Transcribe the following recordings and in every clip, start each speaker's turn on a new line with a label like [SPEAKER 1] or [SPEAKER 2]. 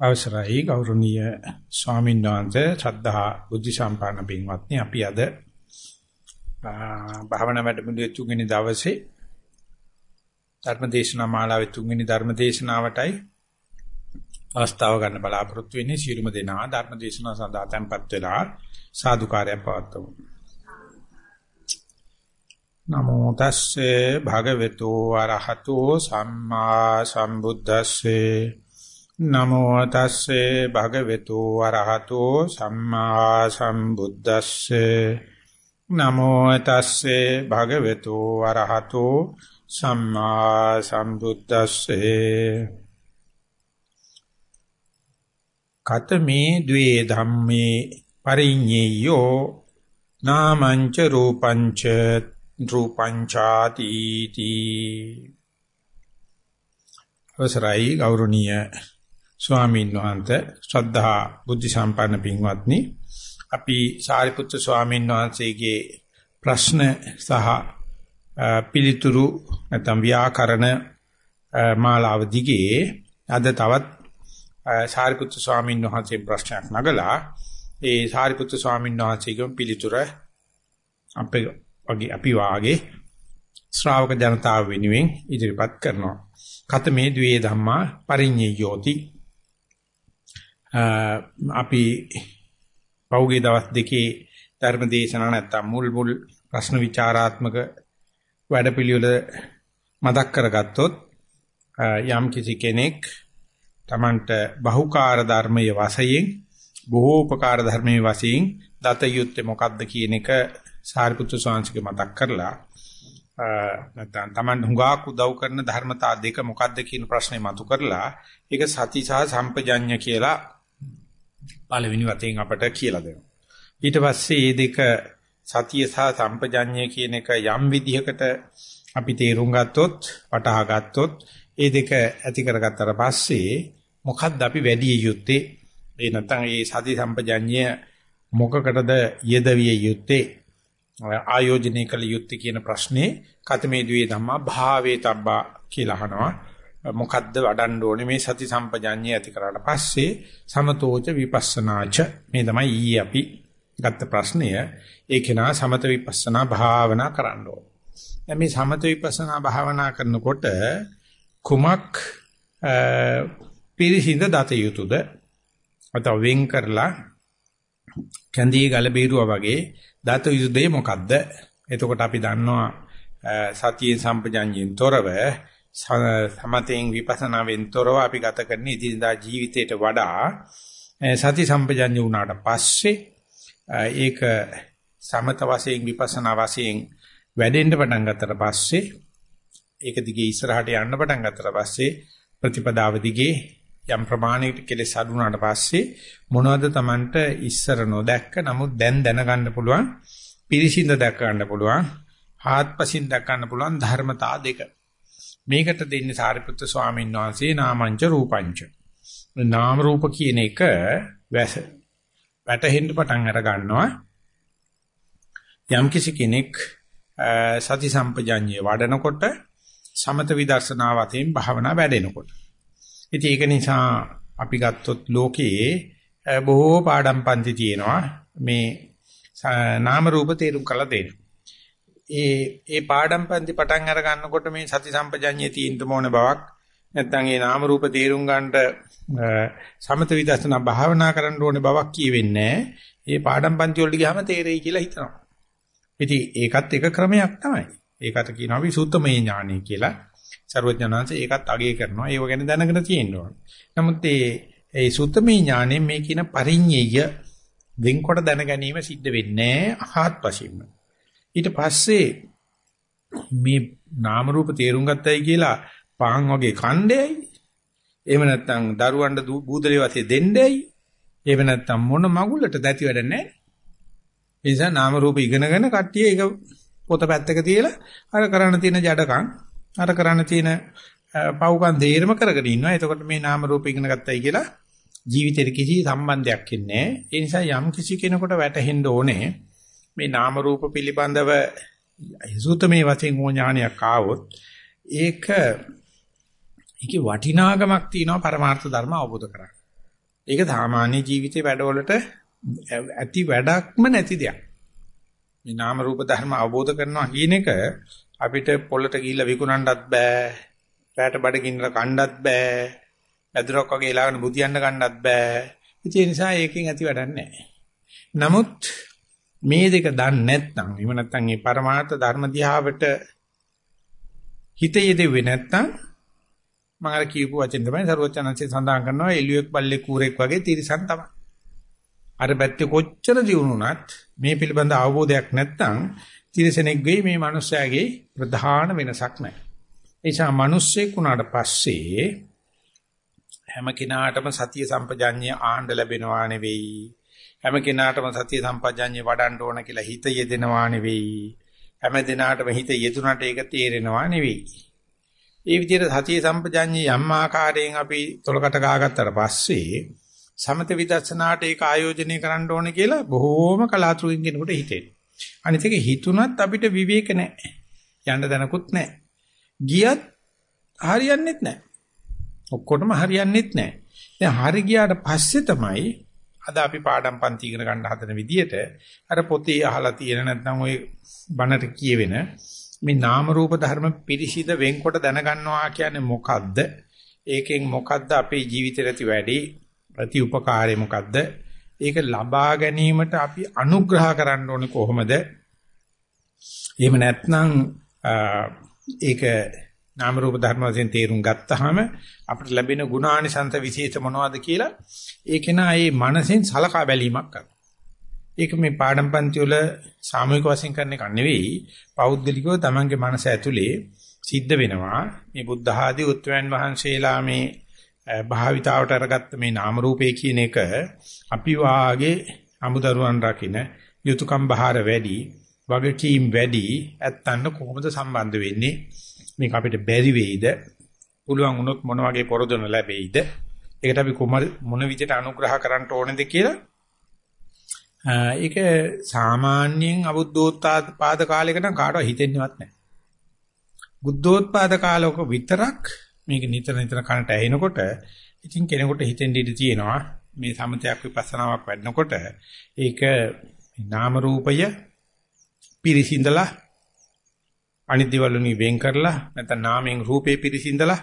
[SPEAKER 1] අවසරයි ගෞරවනීය ස්වාමීන් වහන්සේ ශ්‍රද්ධා බුද්ධ සම්පන්න පින්වත්නි. අපි අද භාවනා වැඩමුළුවේ තුන්වෙනි දවසේ ධර්මදේශනා මාලාවේ තුන්වෙනි ධර්මදේශනාවටයි අවස්ථාව ගන්න බලාපොරොත්තු වෙන්නේ. සියලුම දෙනා ධර්මදේශනා සඳහා tempත් වෙලා සාදුකාරය පවත්වමු. නමෝ තස්සේ භගවතු වරහතෝ සම්මා සම්බුද්දස්සේ නමෝ තස්සේ භගවතු වරහතෝ සම්මා සම්බුද්දස්සේ. නමෝ තස්සේ භගවතු වරහතෝ සම්මා සම්බුද්දස්සේ. කතමේ ද්වේ ධම්මේ පරිඤ්ඤයෝ නාමංච රූපංච රූපංචාති තී අවසරයි ගෞරවනීය ස්වාමීන් වහන්සේ ශ්‍රද්ධා බුද්ධ සම්පන්න පින්වත්නි අපි සාරිපුත්‍ර ස්වාමීන් වහන්සේගේ ප්‍රශ්න සහ පිළිතුරු නැත්නම් ව්‍යාකරණ මාලාව දිගේ අද තවත් සාරිපුත්‍ර ස්වාමීන් වහන්සේ ප්‍රශ්නයක් නගලා ඒ සාරිපුත්‍ර ස්වාමීන් වහන්සේගේ පිළිතුර අපේ වගේ අපි වාගේ ශ්‍රාවක ජනතාව වෙනුවෙන් ඉදිරිපත් කරනවා. කත මේ ද්වේ ධම්මා පරිඤ්ඤයෝති අපි පෞගේ දවස් දෙකේ ධර්ම දේශනා නැත්තම් මුල් මුල් ප්‍රශ්න විචාරාත්මක වැඩපිළිවෙල මතක් කරගත්තොත් යම් කිසි කෙනෙක් Tamanට බහුකාර ධර්මයේ වශයෙන් බොහෝ උපකාර ධර්මයේ වශයෙන් දත යුත්තේ මොකක්ද කියන එක සාරිපුත්‍ර ස්වාමීන්ගේ මතක් කරලා නැත්නම් Taman හුඟක් උදව් කරන ධර්මතා දෙක මොකක්ද කියන ප්‍රශ්නේ මතු කරලා ඒක සති සහ සම්පජඤ්ඤ කියලා පළවෙනි වතෙන් අපට කියලා දෙනවා. ඊට පස්සේ මේ දෙක සතිය සහ සම්පජඤ්ඤය කියන එක යම් විදිහකට අපි තේරුම් ගත්තොත්, වටහා ගත්තොත්, මේ දෙක ඇති කරගත්තට පස්සේ මොකද්ද අපි වැඩි යුත්තේ? ඒ නැත්නම් මේ සති සම්පජඤ්ඤය මොකකටද යෙදවිය යුත්තේ? ආයෝජනය කළ යුත්තේ කියන ප්‍රශ්නේ කතමේ ද්වේ ධම්මා භාවේ තබ්බා කියලා අහනවා. මොකද්ද වඩන්න ඕනේ? මේ සති සම්පජාඤ්ඤය ඇති කරාට පස්සේ සමතෝච විපස්සනාච. මේ තමයි ඊයේ අපි ගත්ත ප්‍රශ්නය. ඒකේනා සමත විපස්සනා භාවනා කරන්න ඕනේ. මේ සමත විපස්සනා භාවනා කරනකොට කුමක් පිරිසිඳ දත යුතුද? අතව වෙන් කරලා කැඳී ගල බීරුවා වගේ දත යුතුදේ? මොකද්ද? එතකොට අපි දන්නවා සතියේ සම්පජාඤ්ඤයෙන් තොරව සමතෙන් විපස්සනාවෙන් තොරව අපි ගත කරන ඉදිරියදා ජීවිතයට වඩා සති සම්පජඤ්ඤ වුණාට පස්සේ ඒක සමත වශයෙන් විපස්සනා වශයෙන් වැඩෙන්න පටන් ගත්තට පස්සේ ඒක දිගේ ඉස්සරහට යන්න පටන් ගත්තට පස්සේ ප්‍රතිපදාව දිගේ යම් ප්‍රමාණයකට කෙලෙස් අඩු වුණාට පස්සේ මොනවද Tamanට ඉස්සර නොදැක්ක නමුත් දැන් දැනගන්න පුළුවන් පිරිසිඳ දැක ගන්න පුළුවන් ආත්පසින් දැක ගන්න පුළුවන් ධර්මතා දෙක. මේකට දෙන්නේ සාරිපුත්‍ර ස්වාමීන් වහන්සේ නාමංච රූපංච. නාම රූප කියන එක වැස වැටහෙන්න පටන් අර ගන්නවා. යම් කිසි කෙනෙක් සති සම්පජාඤ්ඤේ වඩනකොට සමත විදර්ශනා වතෙන් භාවනා වැඩෙනකොට. ඉතින් ඒක නිසා අපි ගත්තොත් ලෝකයේ බොහෝ පාඩම් පන්ති තියෙනවා මේ නාම රූප තේරුම් කළ දෙන්න. ඒ ඒ පාඩම් පන්ති පටන් අර ගන්නකොට මේ සති සම්පජඤ්ඤයේ තියෙන්න ඕන බවක් නැත්නම් ඒ නාම රූප තේරුම් ගන්නට සමත විදර්ශනා භාවනා කරන්න ඕනේ බවක් කියවෙන්නේ ඒ පාඩම් පන්ති වලට ගියාම තේරෙයි කියලා හිතනවා. ඉතින් ඒකත් එක ක්‍රමයක් තමයි. ඒකට කියනවා අපි සුත්තමේ ඥානය කියලා. ਸਰවඥාන්සේ ඒකත් අගය කරනවා. ඒව ගැන දැනගෙන තියෙන්න ඕන. නමුත් ඒ ඒ සුත්තමේ ඥානෙ මේ කියන පරිඤ්ඤය වෙන්කොට දැන ගැනීම සිද්ධ වෙන්නේ ආහත්පසින්ම. ඊට පස්සේ මේ නාම රූප තේරුම් ගත්තයි කියලා පාන් වගේ කණ්ඩේයි එහෙම නැත්නම් දරුවන්ට බූදලේ වාසිය දෙන්නේයි. එහෙම නැත්නම් මොන මගුලට දැති වැඩ නැහැ. ඒ නිසා නාම රූප ඉගෙනගෙන කට්ටිය ඒක පොත පැත්තක තියලා අර කරන්න තියෙන ජඩකම් අර කරන්න තියෙන පව්කම් දෙයරම කරගෙන ඉන්නවා. එතකොට මේ නාම රූප ඉගෙන ගත්තයි කියලා ජීවිතේට කිසි සම්බන්ධයක් ඉන්නේ නැහැ. ඒ නිසා යම් කිසි කෙනෙකුට වැටහෙන්න ඕනේ මේ නාම රූප පිළිබඳව සූතමේ වශයෙන් ඥානයක් ආවොත් ඒක ඒකේ වටිනාකමක් තියෙනවා පරමාර්ථ ධර්ම අවබෝධ කරගන්න. ඒක සාමාන්‍ය ජීවිතේ වැඩවලට ඇති වැඩක්ම නැති දෙයක්. මේ නාම රූප ධර්ම අවබෝධ කරනවා කියන එක අපිට පොළට ගිහිල්ලා විකුණන්නත් බෑ. රැට බඩ ගින්නර කණ්ඩත් බෑ. ඇදුරක් වගේ ලාගෙන බුදියන්න ගන්නත් බෑ. ඒ නිසා ඒකෙන් ඇති වැඩක් නැහැ. නමුත් මේ දෙක දන්නේ නැත්නම් එහෙම නැත්නම් මේ පරමාර්ථ ධර්ම දිහාවට හිත යෙදෙන්නේ නැත්නම් මම අර කියපු වචෙන් තමයි සරුවචනන්සේ සඳහන් කරනවා එළියෙක් බල්ලෙක් කූරෙක් වගේ තිරසන් තමයි. අර පැත්තේ කොච්චර දියුණුනත් මේ පිළිබඳ අවබෝධයක් නැත්නම් තිරසනෙක් වෙයි මේ මනුස්සයාගේ ප්‍රධාන වෙනසක් නැහැ. ඒ නිසා මිනිස්සෙක් වුණාට පස්සේ හැම කෙනාටම සතිය සම්පජාඤ්ඤය ආණ්ඩ ලැබෙනවා නෙවෙයි. හැම කෙනාටම සතිය සම්පජාඤ්ඤය වඩන්න ඕන කියලා හිත යෙදෙනවා නෙවෙයි. හැම දිනාටම හිත යෙදුනට ඒක තේරෙනවා නෙවෙයි. ඒ විදිහට සතිය සම්පජාඤ්ඤය යම් ආකාරයෙන් අපි තොලකට ගාගත්තට පස්සේ සමත විදර්ශනාට ඒක ආයෝජනය කරන්න ඕනේ කියලා බොහෝම කලාතුරකින් කෙනෙකුට හිතෙනවා. අනිත් එක හිතුණත් අපිට විවේක නැහැ. යන්න දැනකුත් නැහැ. ගියත් හරියන්නේත් නැහැ. ඔක්කොටම හරියන්නේත් නැහැ. දැන් හරි ගියාට පස්සේ තමයි අද අපි පාඩම් පන්ති ඉගෙන ගන්න හදන විදියට අර පොතේ අහලා තියෙන නැත්නම් ওই බණට කියවෙන මේ නාම රූප ධර්ම පිරිසිද වෙන්කොට දැනගන්නවා කියන්නේ මොකද්ද? ඒකෙන් මොකද්ද අපේ ජීවිතේට ඇති වැඩි ප්‍රති උපකාරය මොකද්ද? ඒක ලබා ගැනීමට අපි අනුග්‍රහ කරන්න ඕනේ කොහොමද? එහෙම නැත්නම් ඒක නාම රූප ධර්ම වශයෙන් තේරුම් ගත්තාම අපිට ලැබෙන ගුණානිසංස විශේෂ මොනවද කියලා ඒක නා ඒ මනසෙන් සලකා බැලීමක් කරනවා. ඒක මේ පාඩම් පන්ති වල සාමූහික වශයෙන් කරන එක නෙවෙයි. පෞද්ගලිකව තමන්ගේ මනස ඇතුලේ සිද්ධ වෙනවා. මේ බුද්ධ ආදී උත්වයන් වහන්සේලා මේ භාවිතාවට අරගත්ත මේ නාම රූපේ කියන එක අපි වාගේ අමුදරුවන් රකින්න යුතුයකම් බහාර වැඩි වගකීම් වැඩි ඇත්තන්න කොහොමද සම්බන්ධ වෙන්නේ? මේක අපිට බැරි වෙයිද? පුළුවන් වුණොත් මොන වගේ පොරොදන ලැබෙයිද? ඒකට අපි මොන විදිහට අනුග්‍රහ කරන්න ඕනේද කියලා? ඒක සාමාන්‍යයෙන් අබුද්ධෝත්පාද කාලයක නම් කාටවත් හිතෙන්නේවත් නැහැ. බුද්ධෝත්පාද කාලයක විතරක් මේක නිතර නිතර කනට ඇහෙනකොට ඉතින් කෙනෙකුට හිතෙන් ඉඳී තියෙනවා. මේ සමතයක් විපස්සනාවක් වැඩනකොට ඒක නාම රූපය පිරිසිඳලා අනිත් දේවල් වලින් වෙන් කරලා නැත්නම් නාමයෙන් රූපේ පිරිසිඳලා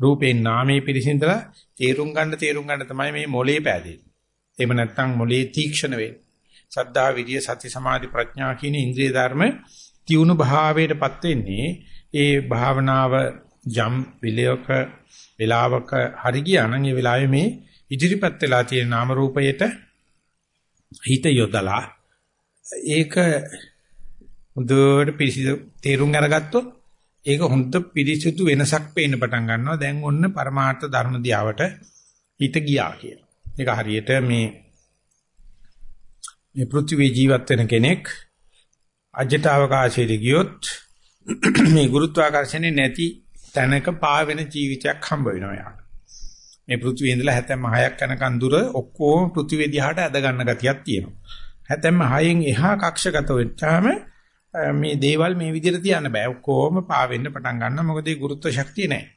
[SPEAKER 1] රූපයෙන් නාමයේ පිරිසිඳලා තේරුම් ගන්න තේරුම් ගන්න තමයි මේ මොලේ පෑදෙන්නේ. එහෙම නැත්නම් මොලේ තීක්ෂණ වෙන්නේ. සද්ධා විරිය සති සමාධි ප්‍රඥා කියන ඉන්ද්‍රිය ධර්ම තියුණු භාවයටපත් වෙන්නේ ඒ භාවනාව යම් විලයක වෙලාවක හරි ගියා නම් ඒ වෙලාවේ මේ ඉදිරිපත් වෙලා තියෙන නාම රූපයට හිත යොදලා ඒක හොඳට පිරිසිදු තේරුම් අරගත්තොත් ඒක හොඳ පිරිසිදු වෙනසක් පේන්න පටන් ගන්නවා දැන් ඔන්න පරමාර්ථ ධර්ම දියාවට හිත ගියා කියලා. ඒක හරියට මේ මේ පෘථිවි ජීවත් වෙන කෙනෙක් අජට අවකාශයේ ගියොත් මේ ගුරුත්වාකර්ෂණේ නැති තැනක පාවෙන ජීවිතයක් හම්බ වෙනවා යාට. මේ පෘථිවිය ඉඳලා 76ක් යනකන් දුර ඔක්කොම පෘථිවිය දිහාට ඇද ගන්න ගතියක් තියෙනවා. 76න් එහා කක්ෂගත වෙච්චාම මේ දේවල් මේ විදිහට තියන්න බෑ. ඔක්කොම පාවෙන්න පටන් ගන්නවා. මොකද ඒ ගුරුත්ව ශක්තිය නැහැ.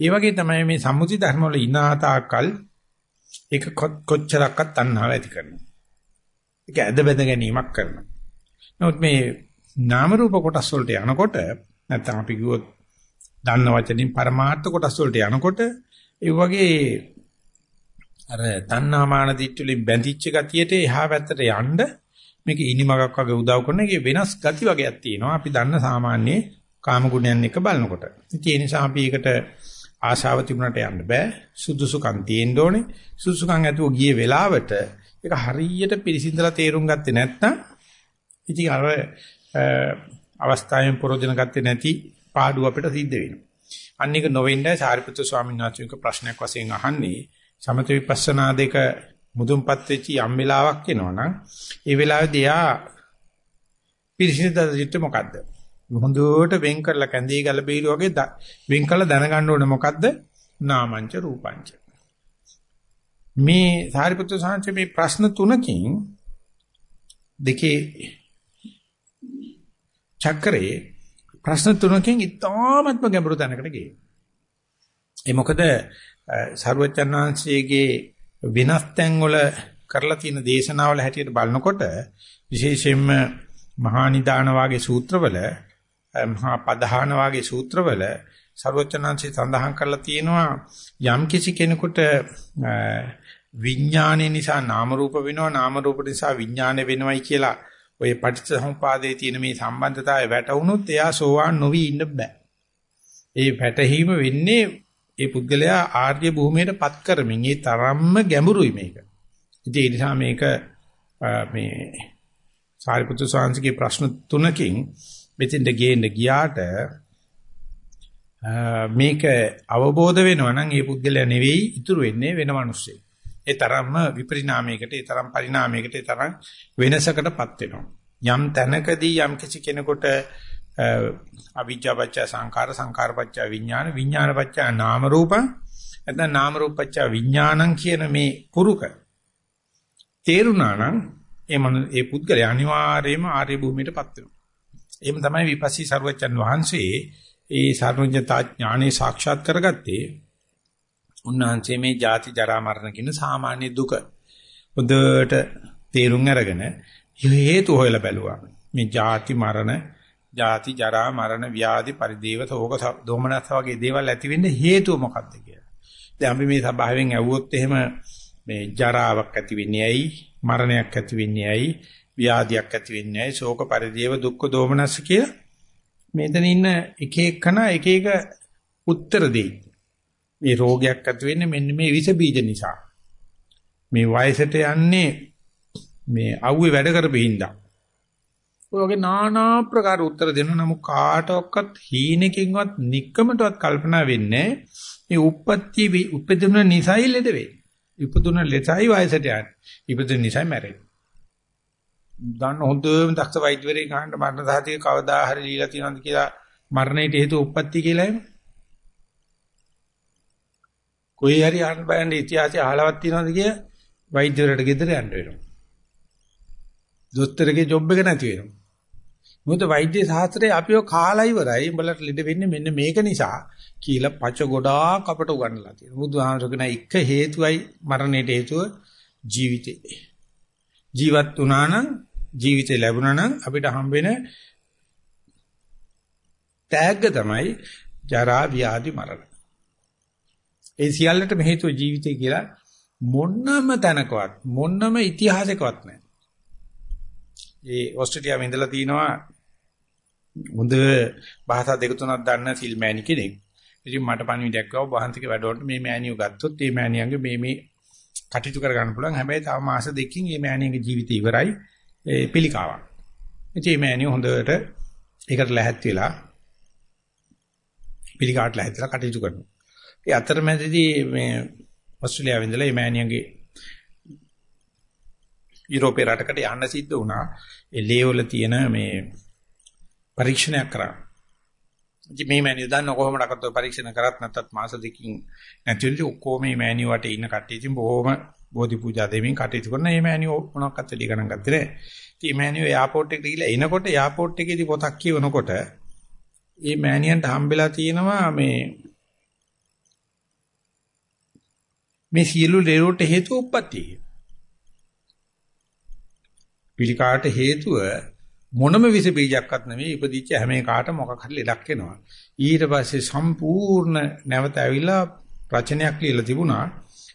[SPEAKER 1] ඒ වගේ තමයි මේ සම්මුති ධර්ම වල ඉනාතාකල් ඒක කොච්චරක්වත් තණ්හාව ඇති කරනවා. ඒක ඇද බැඳ ගැනීමක් කරනවා. නමුත් මේ නාම රූප කොටස් වලට යනකොට නැත්නම් අපි කිව්වොත් දන්න වචනින් පරමාර්ථ කොටස් වලට යනකොට ඒ වගේ අර තණ්හාමාන දිට්ඨුලින් බැඳිච්ච ගතියට එහා පැත්තට යන්න මේක ඉනිමගක් වගේ උදව් කරන එකේ වෙනස් ගති වගේක් තියෙනවා. අපි දන්න සාමාන්‍ය කාම ගුණයන් එක බලනකොට. ඉතින් ඒ නිසා අපි ඒකට ආශාව තිබුණට යන්න බෑ. සුදුසුකම් තියෙන්න ඕනේ. සුදුසුකම් ඇතුව ගියේ වෙලාවට ඒක හරියට පිළිසිඳලා තේරුම් ගත්තේ නැත්නම් ඉතින් අර අවස්ථාවෙන් පරෝධන ගත්තේ නැති පාඩුව අපිට සිද්ධ වෙනවා. අන්න එක නොවෙන්නයි සාරිපුත්‍ර ස්වාමීන් වහන්සේක ප්‍රශ්නයක් වශයෙන් අහන්නේ සමත විපස්සනා දෙක මුදුන්පත් වෙච්ච යම් වෙලාවක් එනවනම් ඒ වෙලාවේදී යා පිරිසිදු දිට මොකද්ද? හොඳට වෙන් කරලා කැඳේ ගල බීලු වගේ වෙන් කරලා දැනගන්න ඕනේ මොකද්ද? නාමංච රූපංච. මේ සාරිපුත්‍ර සාංශ මේ ප්‍රශ්න තුනකින් දෙකේ චක්‍රේ ප්‍රශ්න තුනකින් ඉතාමත්ම ගැඹුරු තැනකට ගියේ. ඒ මොකද සරුවචන් වහන්සේගේ වෙනස් තැන්වල කරලා තියෙන දේශනාවල හැටියට බලනකොට විශේෂයෙන්ම මහා නිදාන වාගේ සූත්‍රවල මහා පධාන වාගේ සූත්‍රවල ਸਰවචනංශي සඳහන් කරලා තියෙනවා යම් කිසි කෙනෙකුට විඥානයේ නිසා නාම රූප වෙනවා නාම රූප නිසා විඥාන වෙනවයි කියලා ඔය පටිච්චසමුපාදයේ තියෙන මේ සම්බන්ධතාවය වැටුණොත් එයා සෝවාන් නොවි ඉන්න බෑ. ඒ වැටහීම වෙන්නේ ඒ පුද්ගලයා ආර්ය භූමියටපත් කරමින් ඒ තරම්ම ගැඹුරුයි මේක. ඉතින් ඒ නිසා මේක මේ සාරිපුත්‍ර ස්වාමීන්ගේ ප්‍රශ්න තුනකින් මෙතෙන්ට ගේන්න ගියාට මේක අවබෝධ වෙනවා නම් ඒ පුද්ගලයා නෙවෙයි ඉතුරු වෙන්නේ වෙන මිනිස්සෙක්. ඒ තරම්ම විපරිණාමයකට, ඒ තරම් පරිණාමයකට, ඒ තරම් වෙනසකටපත් වෙනවා. යම් තැනකදී යම් කිසි කෙනෙකුට අවිජ්ජාපච්ච සංඛාර සංඛාරපච්ච විඥාන විඥානපච්ච නාම රූප නැත්නම් නාම රූපපච්ච විඥානං කියන මේ පුරුක තේරුණා නම් ඒ මන ඒ පුද්ගලයා අනිවාර්යයෙන්ම ආර්ය භූමියටපත් වෙනවා. එහෙම තමයි විපස්සී සර්වචන් වහන්සේ ඒ සර්වඥතා ඥානෙ සාක්ෂාත් කරගත්තේ. උන්වහන්සේ මේ ජාති ජරා මරණ කියන සාමාන්‍ය දුක හොඳට තේරුම් අරගෙන හේතු හොයලා බැලුවා. මේ ජාති මරණ, ජාති ජරා මරණ, ව්‍යාධි පරිදේව සෝක දෝමනස් වගේ දේවල් ඇති වෙන්න හේතුව මොකක්ද කියලා. දැන් අපි මේ සභාවෙන් ඇහුවොත් එහෙම මේ ජරාවක් ඇති වෙන්නේ ඇයි? මරණයක් ඇති වෙන්නේ ඇයි? ව්‍යාධියක් ඇති වෙන්නේ ඇයි? ශෝක පරිදේව දුක්ඛ දෝමනස් කියලා මෙතන ඉන්න එක එකන එක එක උත්තර දෙයි. මේ රෝගයක් ඇති වෙන්නේ මෙන්න මේ විස බීජ නිසා. මේ වයසට යන්නේ මේ අවුවේ වැඩ කරපෙහින්දා. ඔය වගේ নানা ප්‍රකාර උත්තර දෙන නමුත් කාටවත් හීනකින්වත් নিকකමටවත් කල්පනා වෙන්නේ මේ උප්පත්ති උපදින නිසයි ලෙඩ වෙන්නේ. උපදින ලෙසයි වයසට යන්නේ. උපදින නිසයි මැරෙන්නේ. දන්න හොඳම දක්ෂ වෛද්‍යවරයෙක් අහන්න මරණ සාතික කවදා හරි දීලා තියෙනවද කියලා මරණයට හේතු උප්පත්ති කියලා එම. කොහේ හරි අහන්න බෑනේ ඉතිහාසය අහලවත් තියෙනවද කියලා වෛද්‍යවරයෙකුට ගෙදර යන්න වෙනවා. දොස්තරගේ ජොබ් එක නැති වෙනවා. මොකද වෛද්‍ය ශාස්ත්‍රයේ අපිව කාලා ඉවරයි. උඹලට ලෙඩ වෙන්නේ මෙන්න මේක නිසා කියලා පච ගොඩාක් අපට උගන්වලා තියෙනවා. බුදුහාමරගෙන එක හේතුවයි මරණයට හේතුව ජීවිතේ. ජීවත් වුණා නම් ජීවිතේ ලැබුණා නම් අපිට හම්බ වෙන තෑග්ග තමයි ජරා ව්‍යාධි මරණ. ඒ සියල්ලටම හේතුව ජීවිතය කියලා මොන්නම තැනකවත් මොන්නම ඉතිහාසයකවත් නැහැ. ඒ ඕස්ට්‍රේලියාවේ ඉඳලා තිනවා හොඳ භාෂා දෙක තුනක් දන්න සිල්මෑණි කෙනෙක්. ඉතින් මට පණිවිඩයක් ආව වහන්තික වැඩවලට මේ මෑණියෝ ගත්තොත් මේ මෑණියන්ගේ මේ මේ කටයුතු කර ගන්න පුළුවන්. හැබැයි තව මාස දෙකකින් මේ මෑණියගේ ජීවිතය ඉවරයි. ඒ පිළිකාවක්. ඉතින් මේ මෑණියෝ හොඳට ඒකට ලැහැත් වෙලා පිළිකාට ලැහැත් වෙලා කටයුතු කරනවා. ඒ අතරමැදදී මේ ඕස්ට්‍රේලියාවෙ ඉඳලා මේ මෑණියන්ගේ යුරෝපේ රටකට යන්න සිද්ධ වුණා. ඒ ලේවල තියෙන මේ පරීක්ෂණයක් කරා. ඉතින් මේ මෑණියෝ දන්න කොහොමද අකට පරීක්ෂණ කරත් නැත්තත් මාස දෙකකින් නැතිවෙලි ඔක්කොම මේ මෑණියෝ වටේ ඉන්න කට්ටිය ඉතින් බොහොම බෝධි පූජා දෙමින් කටයුතු කරන මේ මෑණියෝ මොනක්වත් දෙලි ගණන් ගත්තේ නැහැ. ඉතින් මේ මෑණියෝ එයාපෝට් එකට ගිහලා එනකොට එයාපෝට් එකේදී පොතක් කියවනකොට මේ මෑණියන්ට හම්බෙලා තියෙනවා මේ මේ සියලු ලෙරෝට හේතුව උප්පත්තිය. පිළිකාට හේතුව මොනම විස බීජයක්වත් නෙමෙයි ඉපදිච්ච හැම එකාට මොකක් හරි ලෙඩක් එනවා. ඊට පස්සේ සම්පූර්ණ නැවත ඇවිල්ලා රචනයක් ලියලා තිබුණා.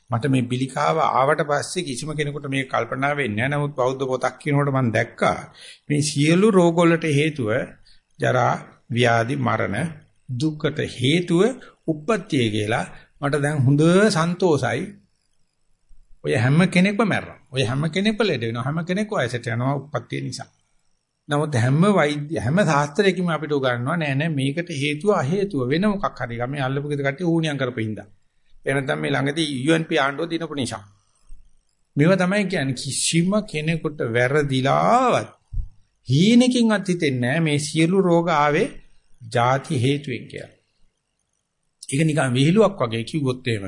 [SPEAKER 1] මට මේ පිළිකාව ආවට පස්සේ කිසිම කෙනෙකුට මේක කල්පනා වෙන්නේ නැහැ. නමුත් බෞද්ධ පොතක් කියනකොට මම දැක්කා මේ සියලු රෝග වලට හේතුව ජරා, ව්‍යාධි, මරණ, දුක්කට හේතුව උප්පත්තිය කියලා මට දැන් හොඳ සන්තෝසයි. ඔය හැම කෙනෙක්ම මැරෙනවා. ඔය හැම කෙනෙක්ම ලෙඩ වෙනවා. හැම කෙනෙක්ම වයසට යනවා උප්පත්තිය නිසා. නමුත් හැම වෛද්‍ය හැම ශාස්ත්‍රයකින්ම අපිට උගන්වනවා නෑ නෑ මේකට හේතුව අ හේතුව වෙන මොකක් හරි ගමේ අල්ලපු ගෙද කට්ටිය ඌණියම් කරපින්දා. එනතම් මේ ළඟදී UNP ආණ්ඩුව දිනපු නිසා. මේවා තමයි කියන්නේ කිසිම කෙනෙකුට වැරදිලාවත් හීනකින්වත් හිතෙන්නේ නෑ මේ සියලු රෝග ආවේ ಜಾති හේතුවෙන් කියලා. ඒක නිකන් විහිළුවක් වගේ කිව්වොත් එහෙම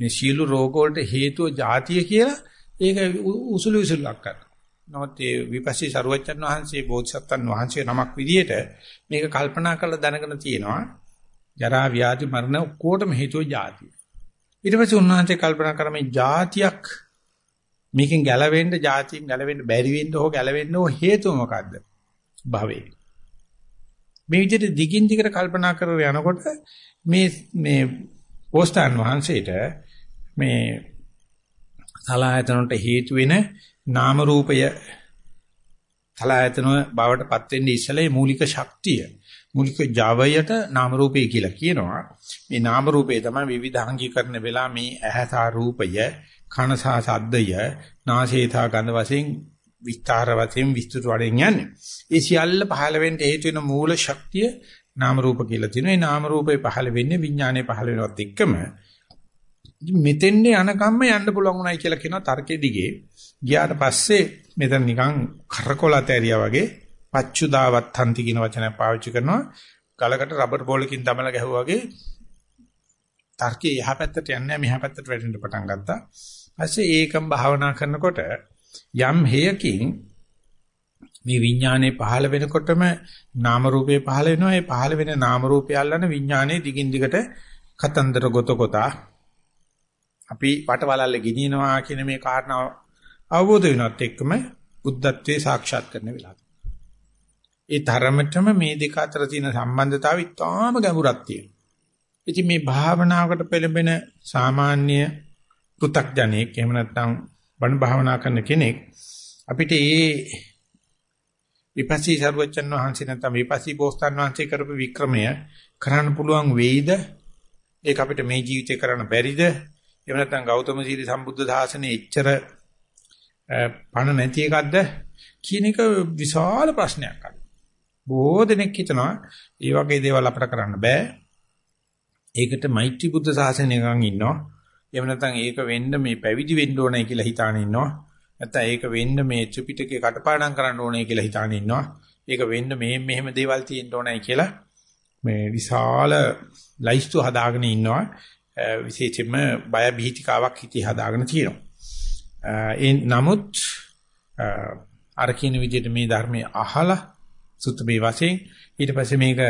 [SPEAKER 1] මේ සියලු රෝග වලට හේතුව જાතිය කියලා ඒක උසුළු උසුළුක් කරනවා. නමුත් ඒ විපස්සී සරුවච්චන් වහන්සේ බෝධිසත්වන් වහන්සේ නමක් විදියට මේක කල්පනා කරලා දැනගෙන තියෙනවා. ජරා ව්‍යාධි මරණ ඔක්කොටම හේතුව જાතිය. ඊට පස්සේ උන්වහන්සේ කල්පනා කරමේ જાතියක් මේකෙන් ගැලවෙන්න જાතියෙන් ගැලවෙන්න බැරි වෙන්න හෝ ගැලවෙන්න හෝ හේතුව මොකද්ද? භවේ. මේ විදිහට දිගින් දිගට කල්පනා කරගෙන යනකොට මේ මේ පෝස්ටාන් වහන්සේට මේ සලායතනට හේතු වෙන නාම රූපය සලායතන බවට පත් වෙන්නේ ඉස්සලේ මූලික ශක්තිය. මූලික ජවයට නාම රූපය කියලා කියනවා. මේ නාම රූපේ තමයි විවිධාංගීකරණ වෙලා මේ ඇහැසා රූපය කනසා සද්දය නාසේතා ගඳ වශයෙන් විස්තර වශයෙන් විස්තර වලින් යන්නේ. ඒ සියල්ල පහළ වෙන්න හේතු වෙන මූල ශක්තිය නාම රූප කියලා තියෙනවා. ඒ නාම රූපේ පහළ වෙන්නේ විඥානයේ පහළ වෙනවත් එක්කම මෙතෙන්ද යනකම්ම යන්න පුළුවන් උනායි කියලා කියනවා තර්කයේ දිගේ. ගියාට පස්සේ මෙතන නිකන් කරකොලත ඇරියා වගේ පච්චුදාවත්තන්ති කියන වචනය පාවිච්චි කරනවා. ගලකට රබර් බෝලකින් දමලා ගැහුවා වගේ තර්කයේ යහපැත්තට යන්නේ මෙහා පැත්තට වැටෙන්න පටන් ගත්තා. ඊපස්සේ ඒකම් භාවනා කරනකොට යම් හේයකින් මේ විඥානේ පහළ වෙනකොටම නාම රූපේ පහළ වෙනවා. ඒ පහළ වෙන නාම රූපය අල්ලන විඥානේ දිගින් දිගට කතන්දර ගොත කොටා අපි වටවලල්ල ගෙනියනවා කියන මේ කාරණාව අවබෝධ වෙනවත් එක්කම බුද්ධත්වයේ සාක්ෂාත් කරන වෙලාව. ඒ ධර්මතම මේ දෙක අතර තියෙන සම්බන්ධතාවය ඉතාම ගැඹුරක් තියෙනවා. ඉතින් මේ භාවනාවකට පෙළඹෙන සාමාන්‍ය පෘ탁ජනෙක් එහෙම නැත්නම් බණ භාවනා කරන කෙනෙක් අපිට ඒ විපස්සී සර්වචන් වහන්සේ නැත්නම් විපස්සී බෝසතාන් වහන්සේ කරපු වික්‍රමය කරන්න පුළුවන් වෙයිද? ඒක අපිට මේ ජීවිතේ කරන්න බැරිද? එහෙම නැත්නම් ගෞතම සීල සම්බුද්ධ ශාසනයේ එච්චර පණ නැති එකක්ද කියන එක විශාල ප්‍රශ්නයක් අද. බොහෝ දෙනෙක් හිතනවා මේ වගේ දේවල් අපිට කරන්න බෑ. ඒකට මෛත්‍රී බුද්ධ ශාසනයකන් ඉන්නවා. එහෙම නැත්නම් ඒක වෙන්න මේ පැවිදි වෙන්න ඕනයි කියලා හිතාන ඉන්නවා. නැත්නම් ඒක වෙන්න මේ ත්‍රිපිටකේ කටපාඩම් කරන්න ඕනේ කියලා හිතාන ඉන්නවා. ඒක වෙන්න මේ මෙහෙම දේවල් තියෙන්න ඕනයි කියලා මේ විශාල ලයිස්තු හදාගෙන ඉන්නවා. විශේෂයෙන්ම බය බීතිකාවක් හිතේ හදාගෙන තියෙනවා. ඒ නමුත් අර කියන විදිහට මේ ධර්මයේ අහලා සුත්තමේ වශයෙන් ඊට පස්සේ මේක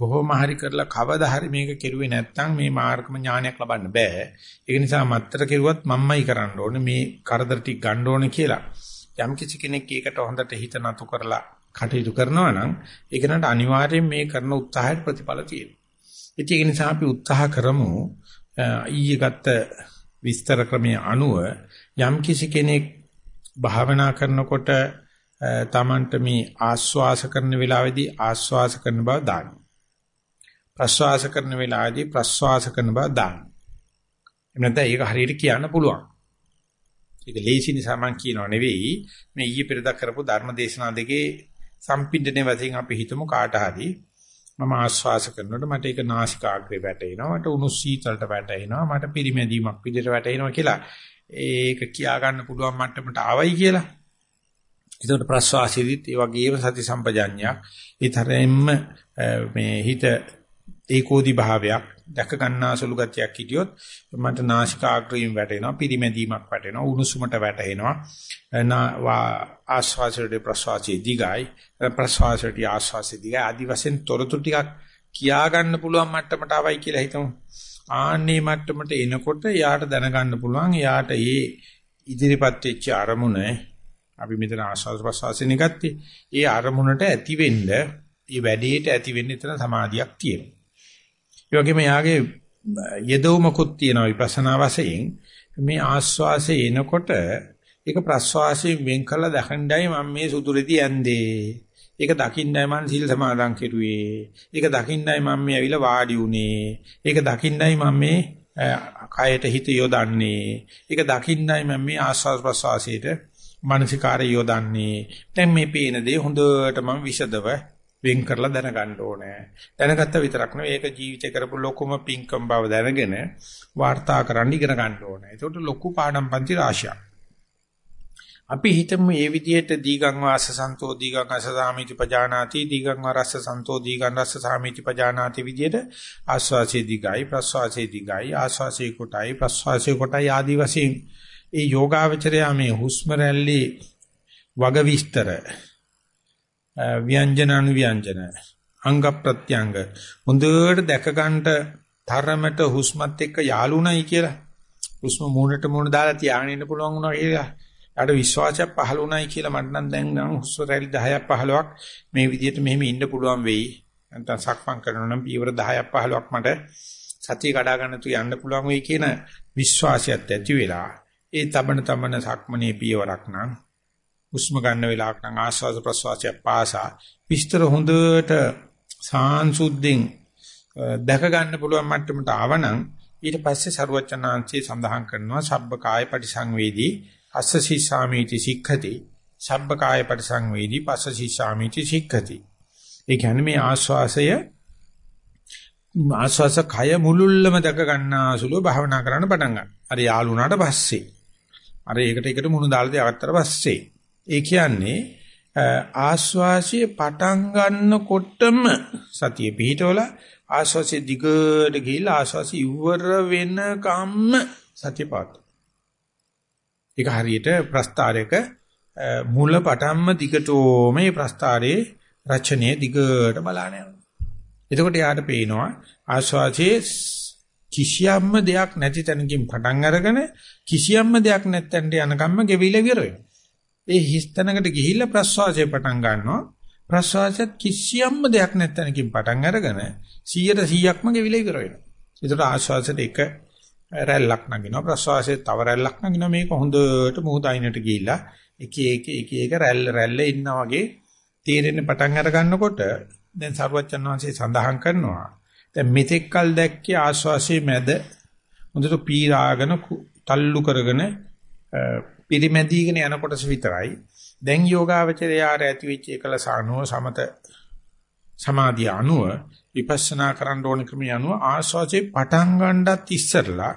[SPEAKER 1] කොහොම හරි කරලා කවදා හරි මේක කෙරුවේ නැත්නම් මේ මාර්ගම ඥානයක් ලබන්න බෑ. ඒක නිසා මත්තර කෙරුවත් මම්මයි කරන්න ඕනේ මේ කරදර ටික ගන්න ඕනේ කියලා. යම් කිසි කෙනෙක් ඒකට හොඳට හිත නතු කරලා කටයුතු කරනවා නම් ඒක නට අනිවාර්යෙන් මේ කරන උත්සාහයට ප්‍රතිඵල තියෙනවා. ඒක නිසා අපි උත්සාහ කරමු ඊයේ ගත්ත විස්තර ක්‍රමයේ අනුව යම් කිසි කෙනෙක් භාවනා කරනකොට තමන්ට මේ ආස්වාස කරන වෙලාවේදී ආස්වාස කරන බව දාන්න. ප්‍රස්වාස කරන වෙලාවේදී ප්‍රස්වාස කරන බව දාන්න. එහෙම නැත්නම් ඒක හරියට කියන්න පුළුවන්. ඒක ලේසි නිසා මම කියනව නෙවෙයි මේ ඊයේ පෙරදා කරපු ධර්ම දේශනා දෙකේ සම්පින්දනේ වශයෙන් අපි හිතමු කාට හරි මම ආස්වාස කරනකොට මට ඒක නාසිකාග්‍රේ වැටෙනවා මට උණු සීතලට වැටෙනවා මට පිරිමැදීමක් විදිහට වැටෙනවා කියලා ඒක කියා ගන්න පුළුවන් මට්ටමට ආවයි කියලා ඒකට ප්‍රස්වාසීදිත් ඒ වගේම සති සම්පජඤ්ඤයක් ඊතරෙම්ම මේ හිත ඒකෝදි භාවයක් දැක ගන්නාසුළු ගතියක් හිටියොත් මට නාසිකාග්‍රයෙන් වැටෙනවා පිරිමැදීමක් වැටෙනවා උණුසුමට වැටෙනවා ආශ්වාසයට ප්‍රශ්වාසයේ දිගයි. ප්‍රශ්වාසයට ආශ්වාසයේ දිගයි. ආදි වශයෙන් තොරතුරු ටිකක් කියා ගන්න පුළුවන් මට්ටමට ආවයි කියලා හිතමු. ආන්නේ මට්ටමට එනකොට යාට දැනගන්න පුළුවන් යාට ඒ ඉදිරිපත් වෙච්ච අරමුණ අපි මෙතන ආශ්වාස ප්‍රශ්වාසයෙන් ගත්තේ ඒ අරමුණට ඇති වෙන්න ඒ වැඩේට ඇති වෙන්න එතන සමාධියක් තියෙනවා. ඒ වගේම යාගේ යෙදවමකුත් තියෙනවා විපස්සනා වශයෙන් මේ ආස්වාසේ එනකොට ඒක ප්‍රස්වාසයෙන් වෙන් කළා දකින්නයි මම මේ සුදුරෙදි ඇන්දේ. ඒක දකින්නයි මම සීල් සමාදන් කෙරුවේ. ඒක දකින්නයි මම මේ ඇවිල්ලා වාඩි උනේ. ඒක දකින්නයි මම මේ කයට හිත යොදන්නේ. ඒක දකින්නයි මම මේ ආස්වාස් ප්‍රස්වාසයට මානසිකාරය යොදන්නේ. දැන් මේ පේන දේ හොඳට මම විසදව වෙන් කරලා දැනගන්න ඕනේ. දැනගත්ත විතරක් නෙවෙයි ඒක ජීවිතේ කරපු ලොකුම පිංකම් බව දැනගෙන වාර්තා කරන්න ඉගෙන ගන්න ඕනේ. ඒකට ලොකු පාඩම් පන්ති රාශියක්. අපි හිතමු මේ විදිහට දීගං වාස සන්තෝ දීගං අස සාමිති පජානාති දීගං වරස්ස සන්තෝ දීගං රස්ස සාමිති පජානාති විදිහට ආස්වාසේ දිගයි ප්‍රස්වාසේ දිගයි ආස්වාසේ කොටයි ප්‍රස්වාසේ කොටයි ආදි වශයෙන් ඒ යෝගාවචරයා මේ හුස්ම රැල්ලේ වග විස්තර ව්‍යංජන අනුව්‍යංජන අංග ප්‍රත්‍යංග හොඳට දැක ගන්නට තරමට හුස්මත් එක්ක යාලුණයි කියලා හුස්ම මූණට මූණ දාලා තියාගෙන ඉන්න පුළුවන් වුණා කියලා. යාට විශ්වාසයක් පහළ වුණායි කියලා මට නම් දැන් නම් හුස්ම රැලි 10ක් 15ක් මේ විදිහට මෙහෙම ඉන්න පුළුවන් වෙයි. නැත්නම් සක්මන් කරනවා නම් පියවර 10ක් 15ක් මට සතිය කඩා ගන්න තු යන්න පුළුවන් වෙයි කියන විශ්වාසයත් ඇති වෙලා ඒ තබන තබන සක්මනේ පියවරක් නම් හුස්ම ගන්න වෙලාවක් නම් ආස්වාද ප්‍රස්වාසය පාසා විස්තර හොඳට සාංශුද්ධින් දැක ගන්න පුළුවන් මට්ටමට ආවනම් ඊට පස්සේ ਸਰුවචනාංශයේ සඳහන් කරනවා සබ්බ කාය පරිසංවේදී අස්ස සීසාමීති සික්ඛති. සබ්බ කාය පරිසංවේදී පස්ස සීසාමීති සික්ඛති. ඒ කියන්නේ මේ ආස්වාසය ආස්වාස කය මුලුල්ලම දැක ගන්නාසුලව භාවනා කරන්න පටන් ගන්න. අර යාළුණාට පස්සේ. අර ඒකට එකට මුණු දාලා දාගත්තට පස්සේ. ඒ කියන්නේ ආස්වාසිය පටන් ගන්නකොටම සතිය පිහිටවල ආස්වාසිය දිගට ගිහිල්ලා ආස්වාසිය ඉවර වෙනකම්ම සතිය පාත. ඒක හරියට ප්‍රස්තාරයක මුල පටන්ම දිගටම මේ ප්‍රස්තාරයේ රචනයේ දිගට බලාන යනවා. එතකොට යාට පේනවා ආස්වාසියේ කිසියම්ම දෙයක් නැති තැනකින් පටන් අරගෙන කිසියම්ම දෙයක් නැත්තන්ට යනකම්ම ගෙවිලා ඉවර වෙනවා. ඒ හිස්තැනකට ගිහිල්ලා ප්‍රස්වාසය පටන් ගන්නවා. ප්‍රස්වාසයත් කිසියම්ම දෙයක් නැත්තනකින් පටන් අරගෙන 100ට 100ක්ම ගෙවිලා ඉවර වෙනවා. ඒකට ආශ්වාසයට එක රැල්ලක් නගිනවා ප්‍රස්වාසයේ තව රැල්ලක් නගිනවා මේක හොඳට මුහුද අයිනට ගිහිල්ලා එක එක එක එක රැල්ල රැල්ල ඉන්නා වගේ තීරෙන්න පටන් අර ගන්නකොට දැන් සරුවච්චන් වහන්සේ සඳහන් කරනවා දැන් මෙතෙක් කල් දැක්කේ ආශ්වාසයේ මැද හොඳට පීරාගෙන තල්ලු කරගෙන පිරිමැදීගෙන යන කොටස විතරයි. දැන් යෝගාවචරයාට ඇති වෙච්ච එකලස අනුව සමත සමාධිය අනුව විපස්සනා කරන්න ඕන ක්‍රමය අනුව ආස්වාසේ පටන් ගන්නත් ඉස්සරලා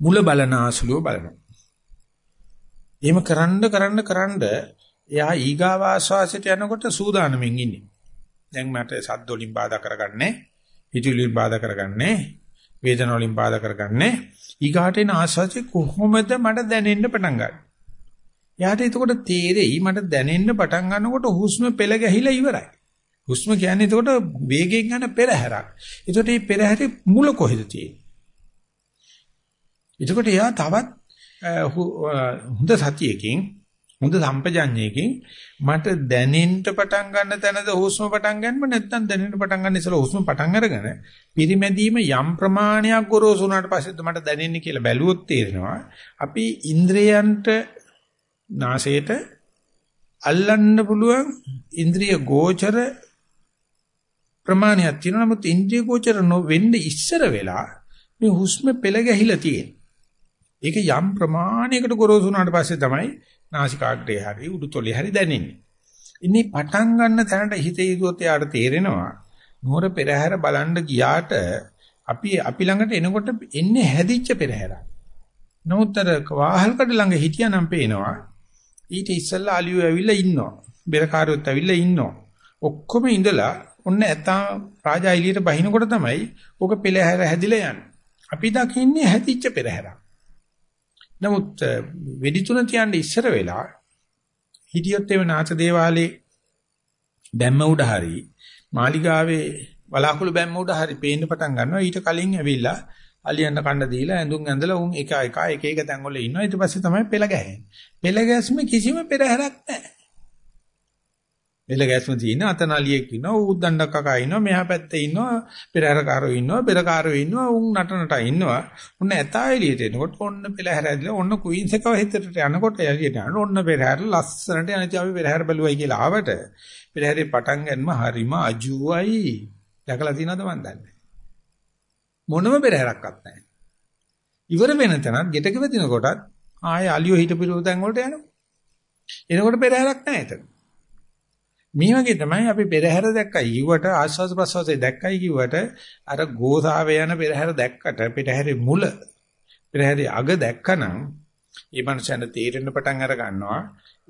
[SPEAKER 1] මුල බලන ආසුලුව බලනවා. එහෙම කරන්න කරන්න කරන්න එයා ඊගාව ආස්වාසයට යනකොට සූදානමින් ඉන්නේ. දැන් මට සද්ද වලින් බාධා කරගන්නේ, හිතුවිලි වලින් බාධා කරගන්නේ, වේදන වලින් බාධා කරගන්නේ ඊගාට එන ආස්වාදේ කොහොමද මට දැනෙන්න පටන් ගන්නේ? යාට එතකොට තේරෙයි මට දැනෙන්න පටන් ගන්නකොට හුස්ම පෙළ ගැහිලා ඉවරයි. හුස්ම කියන්නේ එතකොට වේගයෙන් යන පෙරහැරක්. එතකොට මේ පෙරහැරේ මුල කොහෙද තියෙන්නේ? එතකොට එයා තවත් හොඳ සතියකින් හොඳ සම්පජඤ්ඤයකින් මට දැනෙන්න පටන් ගන්න තැනද හුස්ම පටන් ගන්නම නැත්නම් දැනෙන්න පටන් ගන්න ඉස්සෙල්ලා හුස්ම පටන් අරගෙන පිරිමැදීම යම් ප්‍රමාණයක් ගොරෝසු වුණාට පස්සේද මට දැනෙන්නේ කියලා බැලුවොත් තේරෙනවා අපි ඉන්ද්‍රයන්ට නාසයට අල්ලන්න පුළුවන් ඉන්ද්‍රිය ගෝචර ප්‍රමාණයක් තියෙනවා නමුත් ඉන්ද්‍රිය ගෝචර නොවෙන්න ඉස්සර වෙලා මේ හුස්ම පෙළ ගැහිලා තියෙන. ඒක යම් ප්‍රමාණයකට ගොරෝසු වුණාට පස්සේ තමයි නාසිකාග්‍රේ හරි උඩුතොලේ හරි දැනෙන්නේ. ඉන්නේ පටන් ගන්න තැනට හිත යොදුවොත් යාට තේරෙනවා නුවර පෙරහැර බලන්න ගියාට අපි අපි ළඟට එනකොට එන්නේ හැදිච්ච පෙරහැරක්. නමුත් අර වාහල්කඩ ළඟ හිටියානම් පේනවා ඊට ඉස්සෙල්ලා අලියෝ ඇවිල්ලා ඉන්නවා. බෙරකාරයොත් ඇවිල්ලා ඉන්නවා. ඔක්කොම ඉඳලා ඔන්න ඇතා රාජා එළියට බහිනකොට තමයි ඕක පෙරහැර හැදිලා යන්නේ. අපි දකින්නේ හැදිච්ච පෙරහැරක්. නමුත් වෙඩි තුන තියන්න ඉස්සර වෙලා හිටියොත් එව නාථ දේවාලේ බැම්ම උඩ හරි මාලිගාවේ බලාකුළු බැම්ම උඩ හරි පේන්න පටන් ගන්නවා. ඊට කලින් ඇවිල්ලා අලියන්න කන්න දීලා ඇඳුම් ඇඳලා උන් එක එක එක එක තැන් වල ඉන්නවා. ඊට පස්සේ තමයි පෙළ ගැහෙන්නේ. පෙළ ගැස්ම කිසිම පෙරහැරක් නැහැ. එල ගැස්ම තියෙන අතනලියෙක් ඉන්නවා ඌ දණ්ඩක් කකා ඉන්නවා මෙහා පැත්තේ ඉන්නවා පෙරහැරකාරෝ ඉන්නවා බෙරකාරෝ ඉන්නවා උන් නටනට ඉන්නවා. උන්න ඇතා එළියට එනකොට ඔන්න පෙරහැර ඇදලා ඔන්න කුයින්ස් එකව හිතට යනකොට එළියට යනවා ඔන්න පෙරහැර ලස්සනට යනචි අපි පෙරහැර බැලුවයි කියලා ආවට පෙරහැරේ පටන් ගන්නම හරිම අජුවයි. දැකලා තියෙනවද මන් දන්නේ? මොනම පෙරහැරක්වත් නැහැ. ඉවර වෙන තැනත් ගෙටක වෙදින කොටත් ආයේ අලියෝ හිටපිරෝ තැන් වලට යනවා. එනකොට පෙරහැරක් නැහැ එතන. මේ වගේ තමයි අපි පෙරහැර දැක්කයි. කිව්වට ආස්වාද ප්‍රසවාසය දැක්කයි කිව්වට අර ගෝසාවේ යන පෙරහැර දැක්කට පෙරහැරේ මුල පෙරහැරේ අග දැක්කනම් ඒ මනුස්සයන්ට තේරෙන්න පටන් අර ගන්නවා.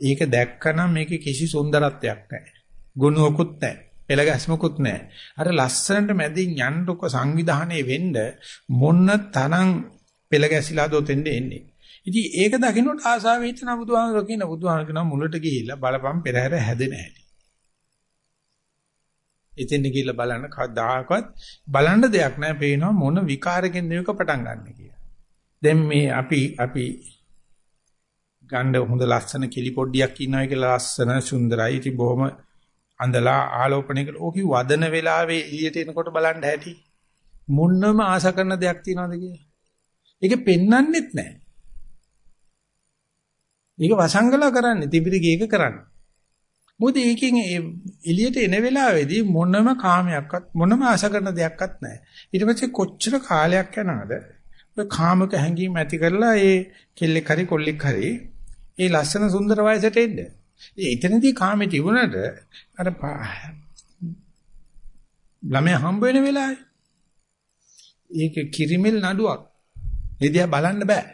[SPEAKER 1] ඒක දැක්කනම් මේකේ කිසි සුන්දරත්වයක් නැහැ. ගුණයකුත් නැහැ. පෙළගැස්මකුත් නැහැ. අර ලස්සනට මැදින් යන්නක සංවිධානයේ වෙන්න මොන්න තරම් පෙළගැසිලාද ඔතෙන්ද එන්නේ ඉතින් ඒක දකින්නට ආසාව හිතන බුදුහාමර කියන බුදුහාමර කියන මුලට ගිහිල්ලා බලපම් පෙරහැර හැදෙන හැටි. එතෙන් ගිහිල්ලා බලන්න කවදාකවත් බලන්න දෙයක් නැහැ පේනවා මොන විකාරකින් මේක පටන් ගන්න කියලා. දැන් මේ අපි අපි ගන්න හොඳ ලස්සන කිලි පොඩ්ඩියක් ඉන්නවා කියලා ලස්සන සුන්දරයි. ඉතින් බොහොම අඳලා ආලෝපණය කළ ඕකි වදන වෙලාවේ එළියට එනකොට බලන්න ඇති. මුන්නම ආස කරන දෙයක් තියනවද කියලා. ඒක පෙන්වන්නෙත් නැහැ. ඒක වසංගලා කරන්නේ තිබිරි ගේක කරන්නේ. මොකද ඒකෙන් එළියට එන වෙලාවේදී මොනම කාමයක්වත් මොනම ආශ කරන දෙයක්වත් නැහැ. ඊට පස්සේ කොච්චර කාලයක් යනවද? ඔය කාමක හැඟීම් ඇති කරලා ඒ කෙල්ලෙක් හරි කොල්ලෙක් හරි ඒ ලස්සන සුන්දර වයසට එන්න. ඒ එතනදී කාමේ තිබුණාට අර ළමයා හම්බ වෙන වෙලාවේ ඒක කිරිමෙල් නඩුවක්. එදියා බලන්න බෑ.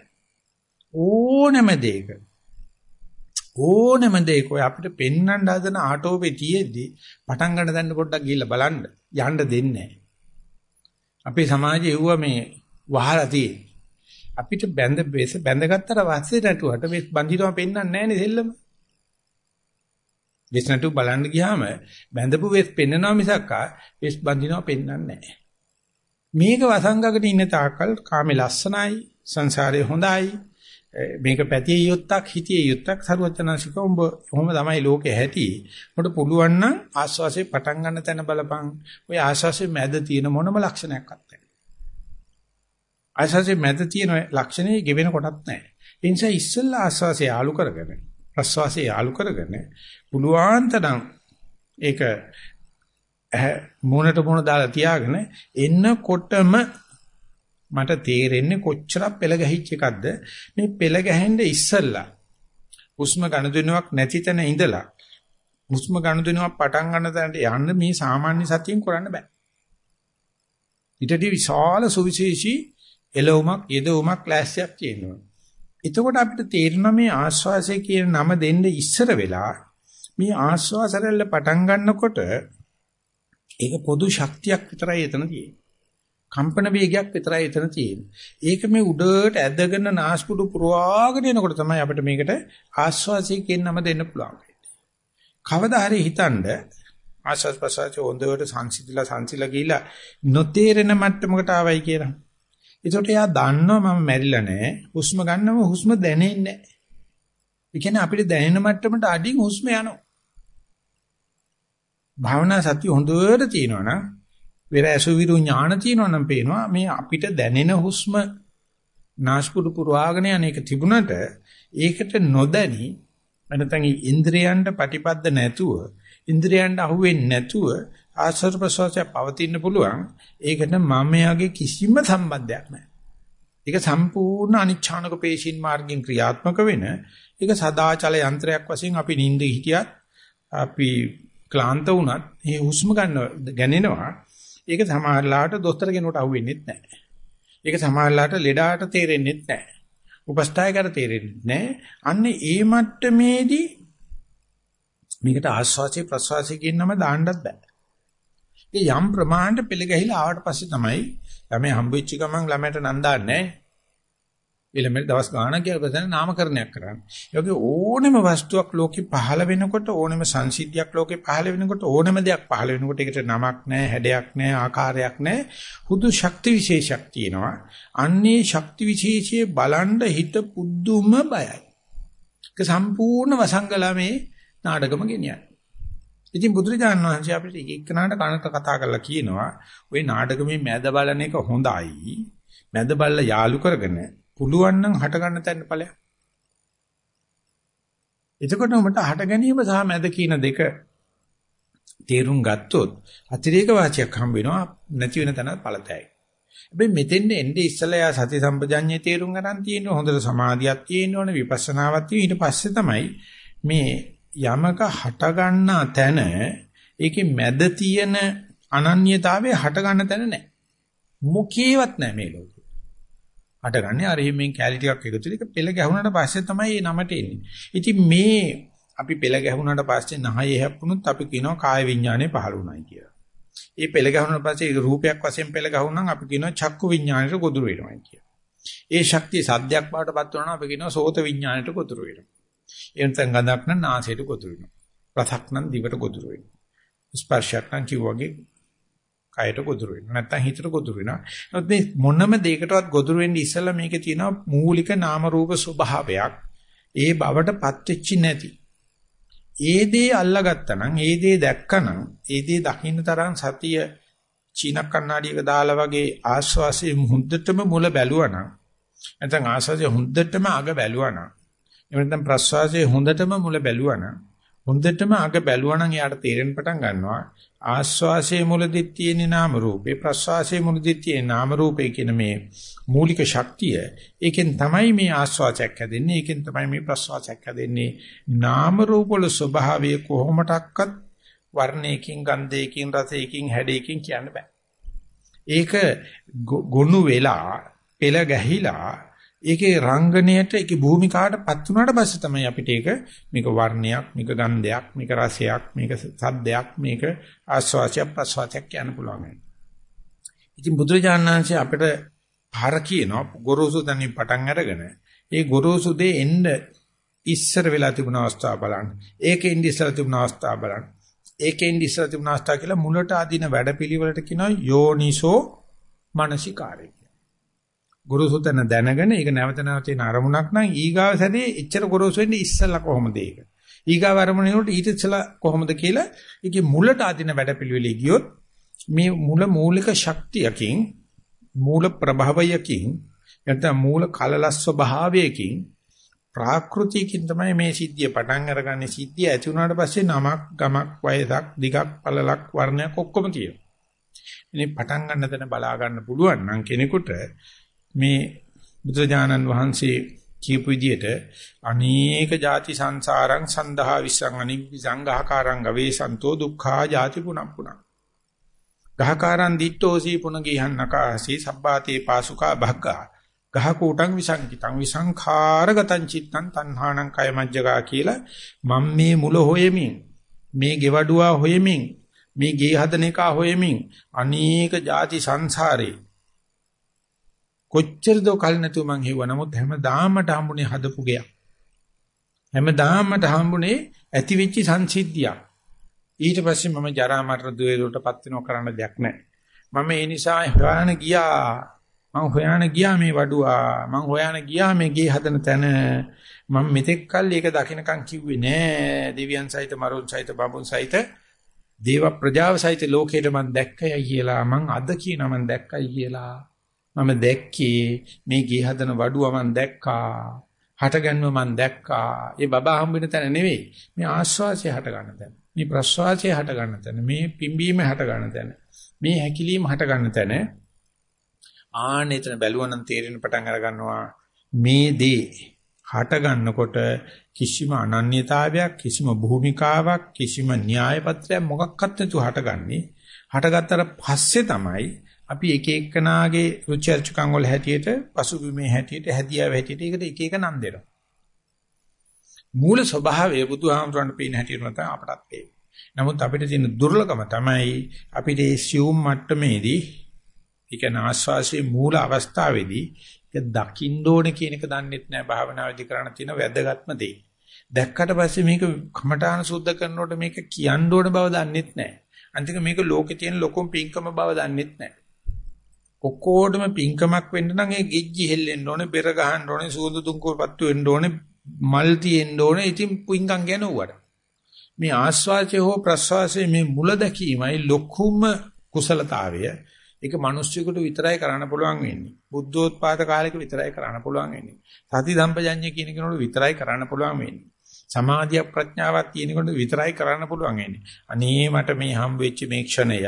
[SPEAKER 1] ඕනම දෙයක ඕනෙම දෙයක ඔය අපිට පෙන්වන්න හදන ආටෝපේ තියෙද්දි පටන් ගන්න දැන්න පොඩ්ඩක් ගිහිල්ලා බලන්න යන්න දෙන්නේ නැහැ. අපේ සමාජයේ එව්ව මේ වහලා තියෙන්නේ. අපිට බැඳ බෙස බැඳගත්තට පස්සේ නටුවට මේ බන්දිනව පෙන්වන්නේ නැහැ නේ දෙල්ලම. වෙස් නටු බලන්න ගියාම බැඳපු වෙස් පෙන්නනවා මිසක් වෙස් බන්දිනව පෙන්වන්නේ නැහැ. මේක වසංගකට ඉන්න තාක්කල් කාමේ ලස්සනයි සංසාරේ හොඳයි මේක පැතිය යුත්තක් හිතිය යුත්තක් සරුවචනංශික උඹ කොහොම තමයි ලෝකේ ඇති. උඹට පුළුවන් නම් ආස්වාසේ පටන් ගන්න තැන බලපන්. ඔය ආස්වාසේ මැද තියෙන මොනම ලක්ෂණයක්වත් නැහැ. ආස්වාසේ මැද තියෙන ලක්ෂණේ ගෙවෙන කොටත් නැහැ. ඒ නිසා ඉස්සෙල්ලා ආස්වාසේ යාලු කරගෙන ප්‍රස්වාසේ යාලු කරගෙන පුළුවන් තරම් ඒක මොනට මොන දාලා තියාගෙන එන්නකොටම මට තේරෙන්නේ කොච්චරක් පෙළ ගැහිච්ච එකක්ද? මේ පෙළ ගැහෙන්න ඉස්සල්ලා හුස්ම ගණදුනුවක් නැති තැන ඉඳලා හුස්ම ගණදුනුවක් පටන් ගන්න තැනට යන්න මේ සාමාන්‍ය සතියෙන් කරන්න බෑ. ඊටදී විශාල සුවිශේෂී එළවුමක් යෙදවුමක් ක්ලාස්යක් තියෙනවා. එතකොට අපිට තේරෙනවා මේ ආස්වාසය කියන නම දෙන්න ඉස්සර වෙලා මේ ආස්වාසරල්ල පටන් ගන්නකොට ඒක පොදු ශක්තියක් විතරයි එතන තියෙන්නේ. කම්පන වේගයක් විතරයි එතන තියෙන්නේ. ඒක මේ උඩට ඇදගෙන නාස්පුඩු පුරවාගෙන එනකොට තමයි අපිට මේකට ආස්වාසිය කියන නම දෙන්න පුළුවන්. කවදා හරි හිතනද ආස්වාස් ප්‍රසාරච හොඳට සංසිඳිලා සංසිලා ගිහිලා නොතේරෙන මට්ටමකට ආවයි කියලා. ඒකට එයා දන්නවා මම මැරිලා නැහැ. හුස්ම ගන්නම හුස්ම දැනෙන්නේ නැහැ. ඒ කියන්නේ අපිට දැනෙන මට්ටමට අඩින් හුස්ම යනවා. භාවනා සතිය හොඳට තියෙනවා නම් වෙර ඇසුවිරු ඥාන තියෙනවා නම් පේනවා මේ අපිට දැනෙන හුස්ම නාස්පුඩු පුරවාගෙන යන්නේක තිබුණට ඒකට නොදැනි නැත්නම් ඉන්ද්‍රයන්ට ප්‍රතිපද නැතුව ඉන්ද්‍රයන්ට අහුවෙන්නේ නැතුව ආශ්‍රව ප්‍රසවාසය පවතින්න පුළුවන්. ඒකට මමයාගේ කිසිම සම්බන්ධයක් නැහැ. ඒක සම්පූර්ණ අනිච්ඡානක පේශින් මාර්ගයෙන් ක්‍රියාත්මක වෙන ඒක සදාචල යන්ත්‍රයක් වශයෙන් අපි නිින්ද හිටියත් අපි ක්ලාන්ත වුණත් මේ හුස්ම ගන්න ගණනෙනවා ඒක සමහරලාට දොස්තර කෙනෙකුට අහුවෙන්නේ නැහැ. ඒක සමහරලාට ලෙඩාට තේරෙන්නේ නැහැ. උපස්ථායකට තේරෙන්නේ නැහැ. අන්න ඒ මට්ටමේදී මේකට ආස්වාසිය ප්‍රසවාසිය කියන නම දාන්නත් බෑ. ඒ යම් ප්‍රමාණයට පෙළ ගැහිලා ආවට පස්සේ තමයි ළමයි හම්බෙච්ච ගමන් ළමයට නන්දාන්නේ නැහැ. ඊළඟට දවස් ගාණක් ගියා පස්සේ නාමකරණයක් කරන්නේ. ඒ වගේ ඕනෙම වස්තුවක් ලෝකේ පහළ වෙනකොට ඕනෙම සංසිද්ධියක් ලෝකේ පහළ වෙනකොට ඕනෙම දෙයක් පහළ වෙනකොට ඒකට නමක් නැහැ, හැඩයක් නැහැ, ආකාරයක් නැහැ. හුදු ශක්ති විශේෂයක් තියෙනවා. අන්නේ ශක්ති විශේෂයේ බලන්න හිත පුදුම බයයි. ඒක සම්පූර්ණ වසංගලමේ නාටකම ගෙනියන්නේ. ඉතින් බුදුරජාණන් වහන්සේ අපිට එක්කනට කනට කතා කරලා කියනවා ওই නාටකමේ මැද බලන එක හොඳයි. මැද බලලා යාලු කරගෙන පුළුවන් නම් හට ගන්න තැන ඵලයක්. එතකොට උඹට හට ගැනීම සහ මැද කියන දෙක තේරුම් ගත්තොත් අතිරේක වාචයක් හම්බ වෙනවා නැති වෙන තැන ඵලතයි. හැබැයි මෙතෙන්ද එන්නේ ඉස්සලා යා සති සම්පජඤ්ඤේ තේරුම් ගන්න තියෙන හොඳට සමාධියක් තියෙන්න ඕනේ විපස්සනාවක් තියෙන ඊට පස්සේ තමයි මේ යමක හට ගන්නා තැන ඒකේ මැද තියෙන අනන්‍යතාවය හට ගන්න තැන නැහැ. මොකේවත් නැහැ මේ ලෝකේ. අටගන්නේ අර හිමින් කැලි ටිකක් එකතු වෙලා ඒක පෙළ ගැහුණාට පස්සේ තමයි මේ නමට එන්නේ. ඉතින් මේ අපි පෙළ ගැහුණාට පස්සේ නහය හැප්පුණොත් අපි කියනවා කාය විඥානය පහළ වුණායි කියලා. ඒ පෙළ ගැහුණාට පස්සේ ඒක රූපයක් වශයෙන් පෙළ ගැහුණනම් අපි කියනවා චක්කු විඥානයට ගොදුරු වෙනවායි කියලා. ඒ ශක්තිය සද්දයක් බාටපත් වෙනවා අපි කියනවා සෝත විඥානයට ගොදුරු වෙනවා. එනතන් ගඳක් නම් නාසයට ගොදුරු වෙනවා. රසක් නම් දිවට ගොදුරු වෙනවා. ස්පර්ශයක් නම් කිව්වගේ කයට ගොදුරු වෙනවා. නැත්තම් හිතට ගොදුරු වෙනවා. නමුත් මේ මොනම දෙයකටවත් ගොදුරු වෙන්නේ ඉස්සෙල්ලා මේකේ තියෙනවා මූලික නාම රූප ස්වභාවයක්. ඒ බවටපත් වෙච්චි නැති. ඒ දේ අල්ලගත්තා නම්, ඒ දේ දැක්කනම්, ඒ දේ දකින්න තරම් සතිය චීන කන්නඩියක දාලා වගේ ආස්වාසිය හුද්දටම මුල බැලුවා නම් නැත්නම් ආස්වාසිය හුද්දටම අග බැලුවා නම් එහෙම නැත්නම් ප්‍රස්වාසයේ හොඳටම මුල බැලුවා නම් හොඳටම අග බැලුවා නම් එයාට තේරෙන්න පටන් ගන්නවා. ආස්වාසයේ මුලදි තියෙන නාම රූපේ ප්‍රස්වාසයේ මුලදි තියෙන නාම රූපේ කියන මේ මූලික ශක්තිය ඒකෙන් තමයි මේ ආස්වාසයක් හැදෙන්නේ. ඒකෙන් තමයි මේ ප්‍රස්වාසයක් හැදෙන්නේ. නාම රූප වල ස්වභාවය කොහොමඩක්වත් වර්ණයකින් ගන්ධයකින් රසයකින් හැඩයකින් කියන්න බෑ. ඒක ගොනු වෙලා පෙළ ගැහිලා ඒකේ රංගනයට ඒකේ භූමිකාවටපත් වුණාට පස්සේ තමයි අපිට ඒක මේක වර්ණයක් මේක ගන්ධයක් මේක රසයක් මේක සද්දයක් මේක ආස්වාදයක් ප්‍රසවාදයක් කියන්න පුළුවන්. ඉතින් බුදුරජාණන් වහන්සේ අපිට පාර කියනවා ගොරෝසු තනින් පටන් අරගෙන ඒ ගොරෝසු දේ එන්න ඉස්සර වෙලා තිබුණ අවස්ථාව බලන්න. ඒකේ ඉඳ ඉස්සර තිබුණ අවස්ථාව බලන්න. ඒකේ ඉඳ ඉස්සර තිබුණ අවස්ථාව කියලා මුලට අදින වැඩපිළිවෙලට කියනවා යෝනිසෝ මනසිකාරය. ගොරෝසුතන දැනගෙන ඒක නැවත නැවත එන අරමුණක් නම් ඊගාව සැරේ එච්චර ගොරෝසු වෙන්නේ ඉස්සෙල්ලා කොහොමද ඒක? ඊගාව අරමුණේට ඊට ඉස්සෙල්ලා කොහොමද කියලා ඒකේ මුලට අදින වැඩපිළිවෙලේ ගියොත් මේ මුල මූලික ශක්තියකින් මූල ප්‍රභවයකින් නැත්නම් මූල කලලස් ස්වභාවයකින් ප්‍රාකෘතියකින් තමයි මේ සිද්ධිය පටන් අරගන්නේ සිද්ධිය ඇති වුණාට පස්සේ නමක් ගමක් වයසක් දිගක් පළලක් වර්ණයක් ඔක්කොම තියෙනවා. ඉතින් පටන් ගන්න තැන බලා ගන්න පුළුවන් නම් කෙනෙකුට මේ බුදුජානන් වහන්සේ කියපු විදිහට අනේක ಜಾති සංසාරං සන්දහා විසං අනිපි සංඝහකාරං ගවේසන්තෝ දුක්ඛා ಜಾති පුනම් පුනම්. ගහකාරං දිට්ඨෝසී පුනගීහන් නකාසී සබ්බාතේ පාසුකා භග්ගා. ගහකෝටං විසංකිතං විසංඛාරගතං චිත්තං තණ්හාණං කය මජ්ජගා කියලා මම මේ මුල හොයමින් මේ ගෙවඩුවා හොයමින් මේ ගේ හදන එක හොයමින් අනේක ಜಾති සංසාරේ කොච්චරද කල් නැතුව මං හෙව්වා. නමුත් හැමදාමට හම්බුනේ හදපු ගයක්. හැමදාමට හම්බුනේ ඇති වෙච්ච සංසිද්ධියක්. ඊට පස්සේ මම ජරා මරණ දුවේලටපත් වෙනව කරන්න දෙයක් නැහැ. මම ඒ නිසා හොයාන ගියා. මං හොයාන ගියා මේ වඩුවා. මං හොයාන ගියා මේ ගේ හදන තැන. මම මෙතෙක් කල් ඒක දකින්නකම් කිව්වේ නෑ. දෙවියන් සහිත මරුන් සහිත බඹුන් සහිත දේව ප්‍රජාව සහිත ලෝකෙට මං දැක්කයි කියලා. මං අද කියනවා මං දැක්කයි කියලා. මම දැක්කේ මේ ගේ හදන වඩුව මම දැක්කා. හටගන්ව මම දැක්කා. ඒ බබා හම්බෙන තැන නෙවෙයි. මේ ආස්වාසය හට ගන්න තැන. මේ ප්‍රස්වාසය හට ගන්න තැන. මේ පිම්බීම හට ගන්න තැන. මේ හැකිලිම හට ගන්න තැන. ආනෙතන බැලුවනම් තේරෙන පටන් අර ගන්නවා මේ දේ හට ගන්නකොට කිසිම අනන්‍යතාවයක් කිසිම භූමිකාවක් කිසිම න්‍යාය පත්‍රයක් මොකක්වත් නැතුව හටගන්නේ හටගත්තට පස්සේ තමයි අපි එක එක්කනාගේ රුචි අරුචිකම් වල හැටියට පසුබිමේ හැටියට හැදියාව හැටියට ඒකට එක එක නම් දෙනවා. මූල ස්වභාවය බුදුහාමුදුරන් පේන හැටියට නැත්නම් අපටත් පේන්නේ. නමුත් අපිට තියෙන දුර්ලභම තමයි අපිට ඒ සියුම් මට්ටමේදී ඒක නාස්වාසයේ මූල අවස්ථාවේදී ඒක දකින්න ඕනේ කියන එක දන්නෙත් නෑ භාවනාවේදී කරණ තියෙන වැදගත්ම දේ. දැක්කට පස්සේ මේක කමඨාන සුද්ධ කරනකොට මේක කියන්න ඕන බව දන්නෙත් නෑ. අන්තික මේක ලෝකේ තියෙන ලොකුම පිංකම බව දන්නෙත් නෑ. ඔක්කොටම පිංකමක් වෙන්න නම් ඒ ගෙජ්ජි හෙල්ලෙන්න ඕනේ, බෙර ගහන්න ඕනේ, සූදු තුන්කෝපත්තු වෙන්න ඕනේ, මල් තියෙන්න ඕනේ. ඉතින් පිංකම් ගැන උවට. මේ ආස්වාදය හෝ ප්‍රස්වාසයේ මේ මුල දැකීමයි ලොකුම කුසලතාවය. ඒක මිනිස්සුෙකුට විතරයි කරන්න පුළුවන් වෙන්නේ. බුද්ධෝත්පාද කාලෙක විතරයි කරන්න පුළුවන් වෙන්නේ. සති සම්පජඤ්ඤය කියන කෙනෙකුට විතරයි කරන්න පුළුවන් වෙන්නේ. සමාධිය ප්‍රඥාවක් තියෙන කෙනෙකුට විතරයි කරන්න පුළුවන් වෙන්නේ. අනේ මට මේ හම් වෙච්ච මේ ක්ෂණය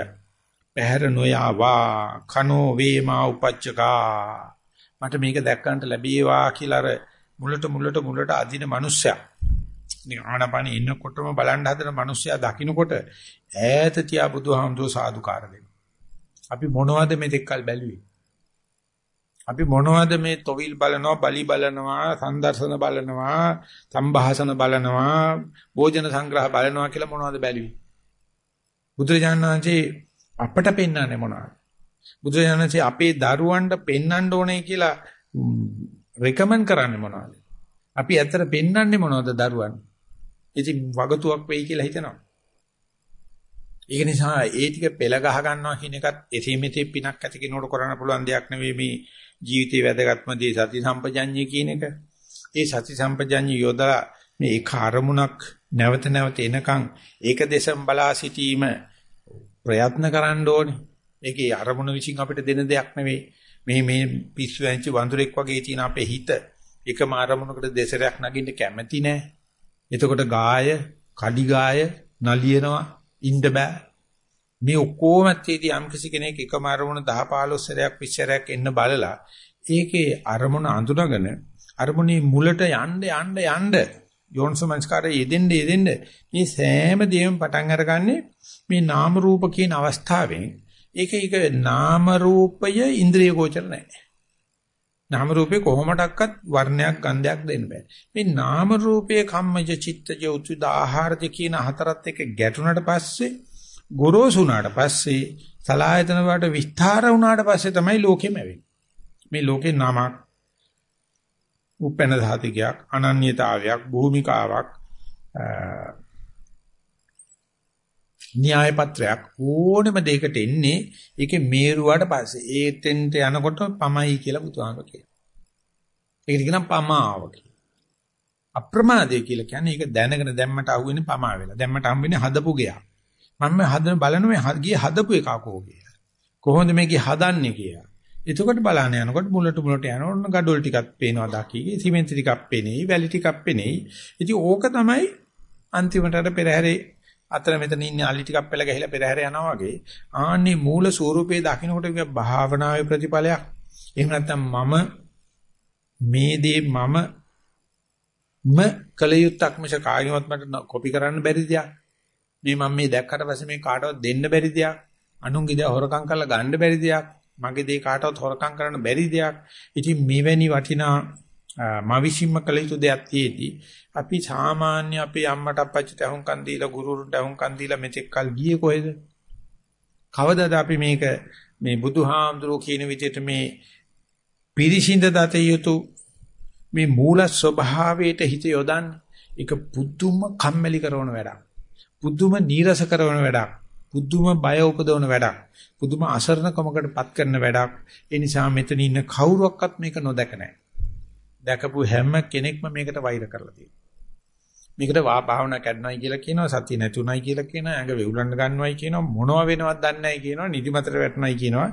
[SPEAKER 1] පැහැර නොයාවා. කනෝ වේමා උපච්චකා. මට මේක දැක්කන්ට ලැබේවා කියලා අර මුලට මුලට මුලට අදින මිනිස්සයා. ඉතින් ආනපන ඉන්නකොටම බලන්න හදන මිනිස්සයා දකින්නකොට ඈත තියා බුදුහාමුදුර සාදුකාර දෙනවා. අපි මොනවද මෙතෙක්කල් බැලුවේ? අපි මොනවද මේ තොවිල් බලනවා බලි බලනවා සංදර්ශන බලනවා සම්භාෂණ බලනවා භෝජන සංග්‍රහ බලනවා කියලා මොනවද බැලුවේ? බුදුරජාණන් වහන්සේ අපට පෙන්වන්නේ මොනවද? බුදුරජාණන්සේ අපේ දරුවන්ට පෙන්වන්න ඕනේ කියලා රෙකමන්ඩ් කරන්නේ මොනවද? අපි ඇත්තට පෙන්වන්නේ මොනවද දරුවන්? ඉතින් වගතුවක් වෙයි කියලා හිතනවා. ඒක නිසා ඒ ටික පෙළ ගහ ගන්නවා කියන එකත් එසේ මෙතේ පිනක් ඇති කෙනෙකුට කරන්න පුළුවන් දෙයක් නෙවෙයි මේ ජීවිතේ වැදගත්ම දේ සති සම්පජඤ්ඤය කියන එක. ඒ සති සම්පජඤ්ඤය යොදලා මේ එක අරමුණක් නැවත නැවත එනකන් ඒක දෙසම් බලා සිටීම ප්‍රයත්න කරන්න ඕනේ. ඒකේ අරමුණ විසින් අපිට දෙන දෙයක් නෙවෙයි. මේ මේ පිස්සු ඇංචි වඳුරෙක් වගේ තියෙන අපේ හිත එකම අරමුණකට දෙසරයක් නගින්න කැමති නෑ. එතකොට ගාය, කඩි ගාය නලියනවා ඉන්න බෑ. මේ ඔක්කොම ඇත්තේදී යම් කිසි කෙනෙක් එකම අරමුණ 10 15 සැරයක් 20 සැරයක් එන්න බලලා ඒකේ අරමුණ අඳුනගෙන අරමුණේ මුලට යන්න යන්න යන්න යෝන්සමංස්කාරය යෙදෙන්න යෙදෙන්න මේ සෑම දෙයක්ම පටන් අරගන්නේ මේ නාම රූප කියන අවස්ථාවෙන් ඒක ඒක නාම රූපය ඉන්ද්‍රිය ගෝචර නැහැ. නාම රූපේ කොහොමඩක්වත් වර්ණයක් ගන්ධයක් දෙන්න බෑ. මේ නාම රූපයේ කම්මජ චිත්තජ උචුද ආහාරද කියන හතරත් එක ගැටුණට පස්සේ ගොරෝසු වුණාට පස්සේ සලායතන වලට විස්තර වුණාට පස්සේ තමයි ලෝකෙම වෙන්නේ. මේ ලෝකේ නාමක් උපැන්න ධාතිකයක් අනන්‍යතාවයක් භූමිකාවක් න්‍යාය පත්‍රයක් ඕනෙම දෙයකට එන්නේ ඒකේ මේරුවාට පස්සේ ඒතෙන්ට යනකොට පමයි කියලා බුදුහාමර කියනවා. ඒකට කියනවා පමාව කියලා. අප්‍රමාදය කියලා කියන්නේ ඒක දැනගෙන දැම්මට අහුවෙන්නේ පමා වෙලා. දැම්මට හම්බෙන්නේ හදපු ගයක්. මම හදන බලන මේ ගියේ හදපු එකකෝ කියලා. කොහොමද මේක හදන්නේ කියලා. එතකොට බලන්න යනකොට මුලට මුලට යනකොට ගඩොල් ටිකක් පේනවා දකිගේ සිමෙන්ති ටිකක් පේනෙයි වැලි ටිකක් පේනෙයි ඉතින් ඕක තමයි අන්තිමට අර පෙරහැරේ අතර මෙතන ඉන්නේ අලි ටිකක් පෙළ ගහලා පෙරහැර යනවා වගේ. ආන්නේ මූල ස්වරූපේ දකින්නකොට මේක භාවනාවේ ප්‍රතිඵලයක්. එහෙම නැත්නම් මම මේ දේ මම ම කලියුත්තක් මිස කායිමත් මට කොපි කරන්න බැරි දෙයක්. මේ මම මේ දැක්කට පස්සේ මේ කාටවත් දෙන්න බැරි දෙයක්. අනුන්ගේ දේ හොරකම් කරලා ගන්න බැරි දෙයක්. මගේ දේ කාටවත් හොරකම් කරන්න බැරි දෙයක්. ඉතින් මෙවැනි වටිනා මවිසින්ම කළ යුතු දෙයක් තියේදී අපි සාමාන්‍ය අපේ අම්මට අප්පච්චිට අහුම්කන් දීලා ගුරුවරුන්ට අහුම්කන් දීලා මෙතෙක් කල් ගියේ කොහෙද? කවදාද අපි මේක මේ බුදුහාමුදුරුවෝ කියන විදිහට මේ පිරිසිඳ දත යුතු මේ මූල ස්වභාවයට හිත යොදන්නේ ඒක පුදුම කම්මැලි කරන වැඩක්. පුදුම නීරස කරන වැඩක්. පුදුම බය උපදවන වැඩක්. පුදුම අසරණකමකටපත් කරන වැඩක්. ඒ නිසා මෙතන ඉන්න කවුරුවක්වත් මේක නොදක නැහැ. දැකපු හැම කෙනෙක්ම මේකට වෛර කරලා තියෙනවා. මේකට වා භාවනා කරනවායි කියලා කියනවා සතිය නැතුණයි කියලා කියනවා ඇඟ වෙවුලන්න ගන්නවයි කියනවා මොනවා වෙනවද දන්නේ නැහැ කියනවා නිදිමතට වැටුණයි කියනවා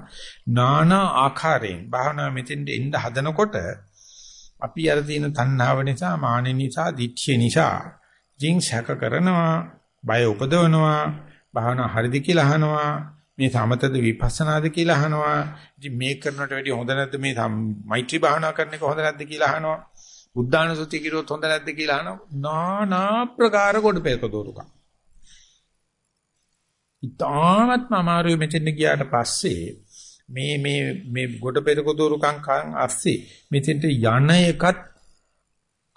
[SPEAKER 1] নানা ආකාරයෙන් භාවනා මෙතෙන්ට එන්න හදනකොට අපි අර තියෙන තණ්හාව නිසා මානෙ නිසා දිච්චය නිසා ජීන් සැක කරනවා බය උපදවනවා භාවනා හරිද කියලා අහනවා මේ සමතද විපස්සනාද කියලා අහනවා. ඉතින් මේ කරනට වැඩිය හොඳ නැද්ද මේ මෛත්‍රී භාවනා කරන එක හොඳ නැද්ද කියලා අහනවා. බුද්ධානුසුති කිරුවොත් හොඳ නැද්ද කියලා අහනවා. නානා ප්‍රකාර කොට පෙරක දෝරුක. ඉතාමත්ම අමාරුයි මෙතෙන් ගියාට පස්සේ මේ මේ මේ ගොඩ පෙරක දෝරුකම් කන් අස්සේ මෙතෙන්ට යන එකත්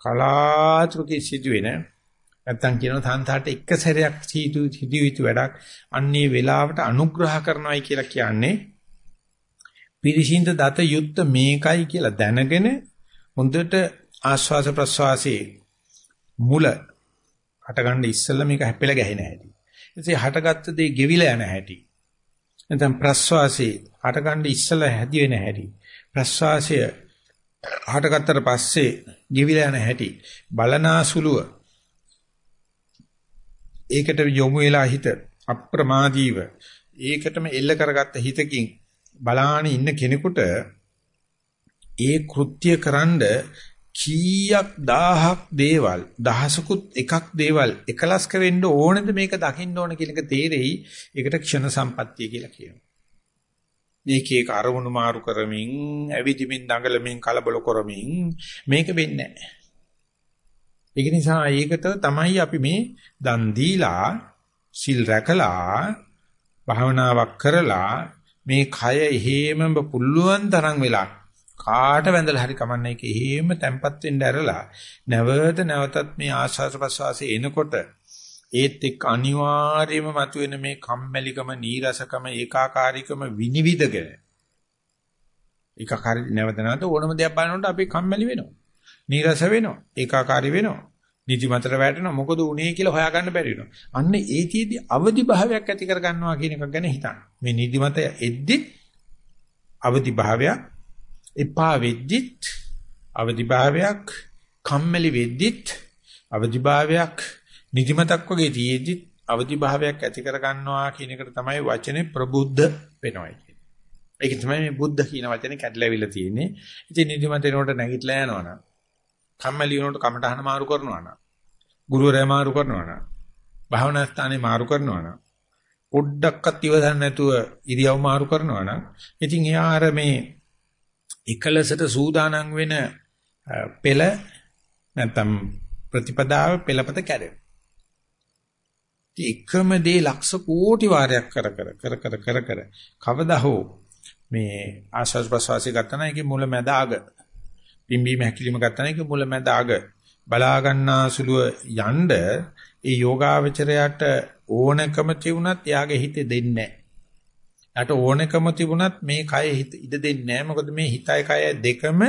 [SPEAKER 1] කලාතුරකින් සිදුවෙන නැත්තම් කියනවා සංසාරට එක සැරයක් සීතු සිදුවිතු වැඩක් අන්නේ වෙලාවට අනුග්‍රහ කරනවායි කියලා කියන්නේ පිරිසිඳ දත යුත්ත මේකයි කියලා දැනගෙන හොඳට ආස්වාස ප්‍රස්වාසයේ මුල හටගන්න ඉස්සෙල්ලා මේක හැපෙලා ගැහෙන හැටි. ඉතින් හටගත්ත දේ ගෙවිලා යන හැටි. නැත්නම් ප්‍රස්වාසයේ හටගන්න ඉස්සෙල්ලා හැදි වෙන හැටි. ප්‍රස්වාසය හටගත්තට පස්සේ ගෙවිලා යන හැටි. බලනාසුලුව ඒකට යොමු වෙලා හිත අප්‍රමාදීව ඒකටම එල්ල කරගත්ත හිතකින් බලාන ඉන්න කෙනෙකුට ඒ කෘත්‍ය කරන්ඩ කීයක් දහහක් දේවල් දහසකුත් එකක් දේවල් එකලස් කරෙන්න ඕනද මේක දකින්න ඕන කියන එක තේරෙයි. ඒකට ක්ෂණ සම්පත්තිය කියලා කියනවා. මේක ඒක අරමුණු මාරු කරමින් ඇවිදිමින් දඟලමින් කලබල කරමින් මේක වෙන්නේ නැහැ. ඒක නිසා ඒකට තමයි අපි මේ දන් දීලා සිල් රැකලා භාවනාවක් කරලා මේ කය එහෙමම පුළුවන් තරම් වෙලා කාට වැඳලා හරි කමන්නේ ඒක එහෙම තැම්පත් වෙන්න ඇරලා නැවත නැවතත් මේ ආශාස ප්‍රසවාසයේ එනකොට ඒත් එක්ක අනිවාර්යයෙන්ම මතුවෙන මේ කම්මැලිකම නීරසකම ඒකාකාරීකම විනිවිදගෙන ඒකාකාරී නැවත නැවත ඕනම දෙයක් බලනකොට අපි කම්මැලි වෙනවා. නීරස වෙනවා ඒකාකාරී වෙනවා නිදිමතට වැටෙනවා මොකද උනේ කියලා හොයාගන්න බැරි වෙනවා. අන්න ඒතිෙදි අවදි භාවයක් ඇති කර ගන්නවා කියන එක ගැන හිතන්න. මේ නිදිමත එද්දි අවදි භාවයක් එපා වෙද්දිත් අවදි භාවයක් කම්මැලි වෙද්දිත් අවදි භාවයක් නිදිමතක් වගේ තියෙද්දිත් අවදි භාවයක් ඇති කර ගන්නවා කියන එකට තමයි වචනේ ප්‍රබුද්ධ වෙනවා කියන්නේ. ඒක තමයි මේ බුද්ධ කියන වචනේ කැඩලාවිලා තියෙන්නේ. ඉතින් නිදිමත එනකොට නැගිටලා යනවනම් කම්මැලි වෙනකොට කමටහන මාරු කරනවා නම් ගුරුවරයා මාරු කරනවා නම් භාවනා ස්ථානේ මාරු කරනවා නම් පොඩ්ඩක්වත් ඉවසන්න නැතුව ඉරියව් මාරු කරනවා නම් ඉතින් එයා අර මේ එකලසට සූදානම් වෙන පෙළ නැත්තම් ප්‍රතිපදාව පෙළපත කැඩෙනවා. එකම දේ ලක්ෂ කෝටි වාරයක් කර කර කර කර කර කර කවදා හෝ මේ ආශස් ප්‍රසවාසී ගතන එකේ මුල මැද අග පිම්බීම හැකිලිම ගත්තා නම් ඒක මුල මැද අග බලා ගන්නාසුලුව යන්න ඒ යෝගාවචරයට ඕනකම තිබුණත් එයාගේ හිතේ දෙන්නේ නැහැ. යට ඕනකම තිබුණත් මේ කය හිත ඉඩ දෙන්නේ නැහැ. මොකද මේ හිතයි කය දෙකම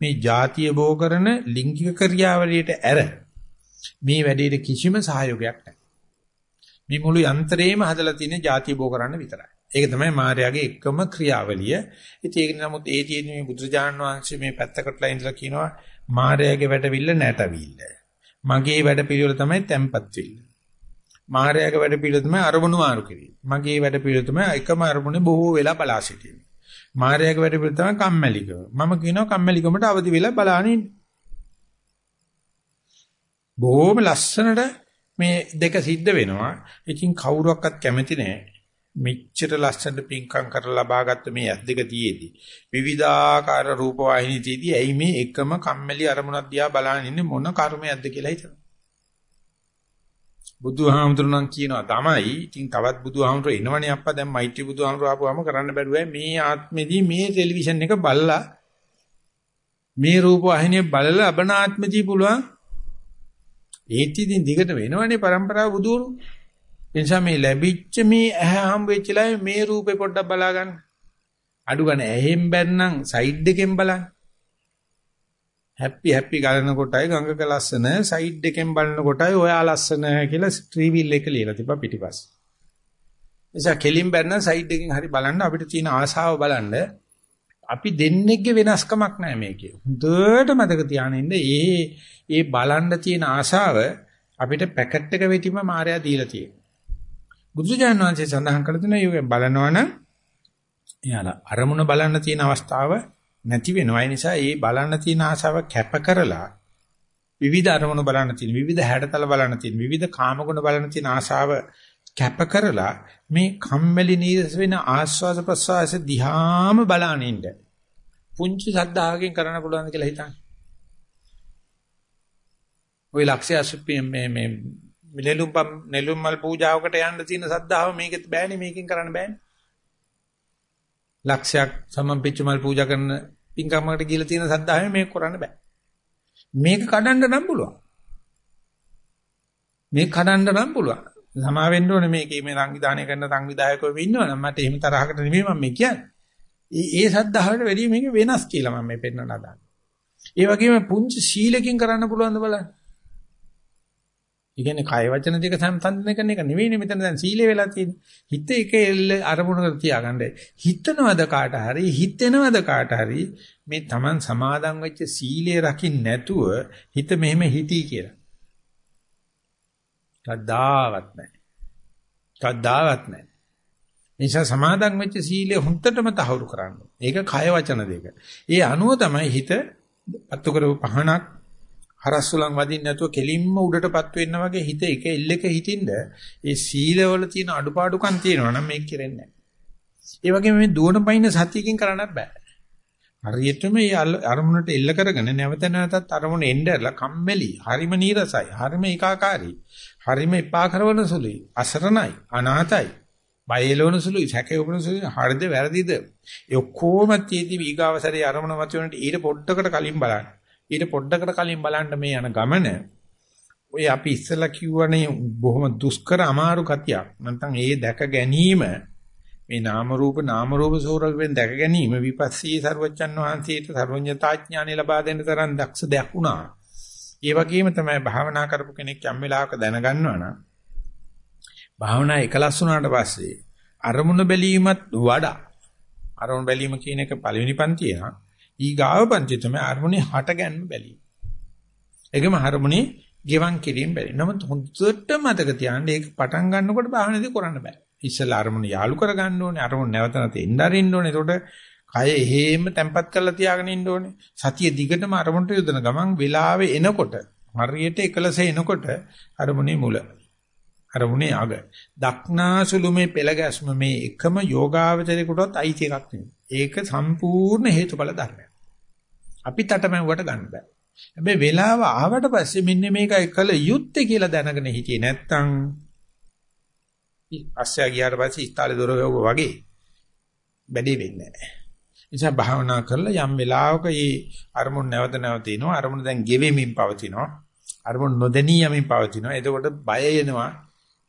[SPEAKER 1] මේ ಜಾතිය බෝ කරන ලිංගික ක්‍රියාවලියට ඇර මේ වැඩේට කිසිම සහයෝගයක් නැහැ. මේ මුළු යන්ත්‍රේම හදලා තියෙන්නේ ಜಾතිය බෝ කරන්න විතරයි. ඒක තමයි මායාවේ එකම ක්‍රියාවලිය. ඉතින් ඒක නමුත් ඒ තියෙන මේ බුදුරජාණන් වහන්සේ මේ පැත්තකටලා ඉඳලා කියනවා මායාවේ වැඩවිල්ල නැටවිල්ල. මගේ වැඩ පිළිවෙල තමයි tempat විල්ල. මායාවේ වැඩ පිළිවෙල තමයි අරමුණු මාරු කිරීම. මගේ වැඩ පිළිවෙල තමයි එකම අරමුණේ බොහෝ වෙලා බලා සිටීම. මායාවේ වැඩ පිළිවෙල තමයි කම්මැලිකම. මම කියනවා කම්මැලිකමට අවදි වෙලා බලාගෙන ඉන්න. බොහොම ලස්සනට මේ දෙක සිද්ධ වෙනවා. ඉතින් කවුරුවක්වත් කැමති නෑ. මෙච්චර ලස්සන පිංකම් කරලා ලබාගත්ත මේ ඇස් දෙක තියේදී විවිධාකාර රූප වාහිනී තියේදී ඇයි මේ එකම කම්මැලි අරමුණක් දිහා බලන ඉන්නේ මොන කර්මයක්ද කියලා හිතනවා. බුදුහාමුදුරණන් කියනවා තමයි ඉතින් තවත් බුදුහාමුදුර එනවනේ අප්පා. දැන් මෛත්‍රී බුදුහාමුදුර ආපුවාම කරන්න බැරුවයි මේ ආත්මෙදී මේ ටෙලිවිෂන් එක බලලා මේ රූප වාහිනිය බලලා අබන ආත්මදී පුළුවන්. ඒත් ඉතින් දිගට වෙනවනේ પરම්පරාව බුදුරු නිසා මේ ලැබිච්ච මේ ඇහැ හම්බ වෙච්ච ලාවේ මේ රූපේ පොඩ්ඩක් බලා ගන්න. අඩු ගන්න ඇහෙන් බැන්නම් සයිඩ් එකෙන් බලන්න. හැපි හැපි ගලන කොටයි ගඟක ලස්සන සයිඩ් එකෙන් බලන කොටයි ඔයා ලස්සන කියලා ට්‍රීවිල් එක ලියලා තිබ්බා පිටිපස්ස. නිසා කෙලින් බැන්න සයිඩ් එකෙන් හරි බලන්න අපිට තියෙන ආශාව බලන්න අපි දෙන්නෙක්ගේ වෙනස්කමක් නැහැ මේකේ. හොඳට මතක තියාගෙන ඉන්න ඒ ඒ බලන්න තියෙන ආශාව අපිට පැකට් එක වෙටිම මායя දීලා තියෙනවා. බුදුජානක වහන්සේ සඳහන් කළ දෙන යෝග බලනවනම් එයාලා අරමුණ බලන්න තියෙන අවස්ථාව නැති වෙනවා. ඒ නිසා ඒ බලන්න තියෙන ආශාව කැප කරලා විවිධ අරමුණු බලන්න තියෙන විවිධ හැඩතල බලන්න තියෙන විවිධ කාමගුණ බලන්න තියෙන ආශාව කැප කරලා මේ කම්මැලි නීරස වෙන ආස්වාද ප්‍රසවාස දිහාම බලනින්න පුංචි සද්ධාවකින් කරන්න පුළුවන් කියලා හිතන්න. ওই ලක්ෂ්‍ය අසුප්පේ මේ මේ නෙළුම් නෙළුම් මල් පූජාවකට යන්න තියෙන සද්ධාව මේකෙත් බෑනේ මේකෙන් කරන්න බෑනේ. ලක්ෂයක් සමම්පිච්ච මල් පූජා කරන පින්කමකට ගිහලා තියෙන සද්ධාවෙන් මේක කරන්න බෑ. මේක කඩන්න නම් පුළුවන්. මේක කඩන්න නම් පුළුවන්. සමා වෙන්න ඕනේ මේකේ මේ සංවිධානය කරන සංවිධායකයෝ ඉන්නවනම් මට එහෙම තරහකට නෙමෙයි මම මේ කියන්නේ. ඒ ඒ සද්ධාවට වැඩිය මේක වෙනස් කියලා මම මේ පෙන්වන්න හදන්නේ. ඒ වගේම පුංචි සීලකින් කරන්න පුළුවන් ද බලන්න. ඒ කියන්නේ කය වචන දෙක සම්තන්දන කරන එක නෙවෙයිනේ මෙතන දැන් සීලේ වෙලා තියෙන්නේ. හිත එක එල්ල අරමුණකට තියාගන්න. හිතනවද කාට හරි හිතෙනවද කාට හරි මේ Taman සමාදන් වෙච්ච සීලේ රකින්න නැතුව හිත මෙහෙම හිතී කියලා. කද්දාවත් නැහැ. කද්දාවත් නැහැ. නිසා සමාදන් වෙච්ච සීලය හුත්තටම තහවුරු කරන්න. ඒක කය වචන දෙක. ඒ අනුව තමයි හිත පත්තු කරපු පහනක් හරස්සුලන් වදින්න නැතුව කෙලින්ම උඩටපත් වෙන්න වගේ හිත එක එල්ලක හිටින්ද ඒ සීලවල තියෙන අඩුපාඩුකම් තියෙනවා නම් මේක කෙරෙන්නේ නැහැ. ඒ වගේම මේ දුවන පයින් සතියකින් කරන්නත් බෑ. හරියටම මේ අරමුණට එල්ල කරගෙන නැවත නැවතත් අරමුණ එnderලා කම්මැලි, හරිම නීරසයි, හරිම ඒකාකාරී, හරිම එපා කරන සුළුයි, අසරණයි, අනාතයි, බයලවන සුළුයි, සැකයවන සුළුයි, හරිද වැරදිද? ඒ ඔක්කොම තියෙදි ඊගාවසරේ අරමුණ මත වෙනට ඊට පොඩ්ඩකට කලින් බලන්න. ඊට පොඩ්ඩකට කලින් බලන්න මේ යන ගමන ඔය අපි ඉස්සලා කිව්වනේ බොහොම දුෂ්කර අමාරු කතියක්. නැත්නම් ඒ දැක ගැනීම මේ නාම රූප නාම රූප ස්වරූපයෙන් දැක ගැනීම විපස්සී ਸਰවචන් වහන්සේට සර්වඥතා ඥානෙ ලබා දෙන්න තරම් දක්ෂ දෙයක් වුණා. ඒ වගේම තමයි භාවනා කරපු කෙනෙක් යම් වෙලාවක දැනගන්නවා නම් භාවනා එකලස් වුණාට පස්සේ අරමුණ බැලීමත් වඩා අරමුණ බැලීම කියන එක පළවෙනි පන්තිය නා ඊගාව පන්තිය තමයි අරමුණේ හට ගැනීම බැලීම. ඒකම අරමුණේ ගෙවන් කිරීම බැලීම. නමුත් හොඳට මතක තියාගන්න ඒක පටන් ගන්නකොට භාවනාවේදී කරන්න බෑ. ඉස්සෙල්ලා අරමුණ යාලු කර ගන්න ඕනේ. අරමුණ නැවත නැවත එන්න අරින්න ඕනේ. එතකොට කය එහෙම තැම්පත් කරලා තියාගෙන ඉන්න ඕනේ. සතිය දිගටම අරමුණට යොදන ගමන් වෙලාවේ එනකොට හරියට එකලස එනකොට අරමුණේ මුල අරමුණේ අග දක්නාසුළු මේ පෙළ ගැස්ම මේ එකම යෝගාවචරයකටවත් අයිති එකක් නෙවෙයි. ඒක සම්පූර්ණ හේතුඵල ධර්මයක්. අපි තටමැව්වට ගන්න බෑ. හැබැයි වෙලාව ආවට පස්සේ මෙන්න මේකයි කළ යුත්තේ කියලා දැනගෙන හිටියේ නැත්තම් අස්සයා ගියාට පස්සේ ඉස්තාලේ දොර වගේ බැදී වෙන්නේ නැහැ. නිසා භාවනා කරලා යම් වෙලාවක මේ අරමුණ නැවත නැවත එනවා අරමුණ දැන් ගෙවෙමින් පවතිනවා අරමුණ නොදෙනී යමින් පවතිනවා එතකොට බය එනවා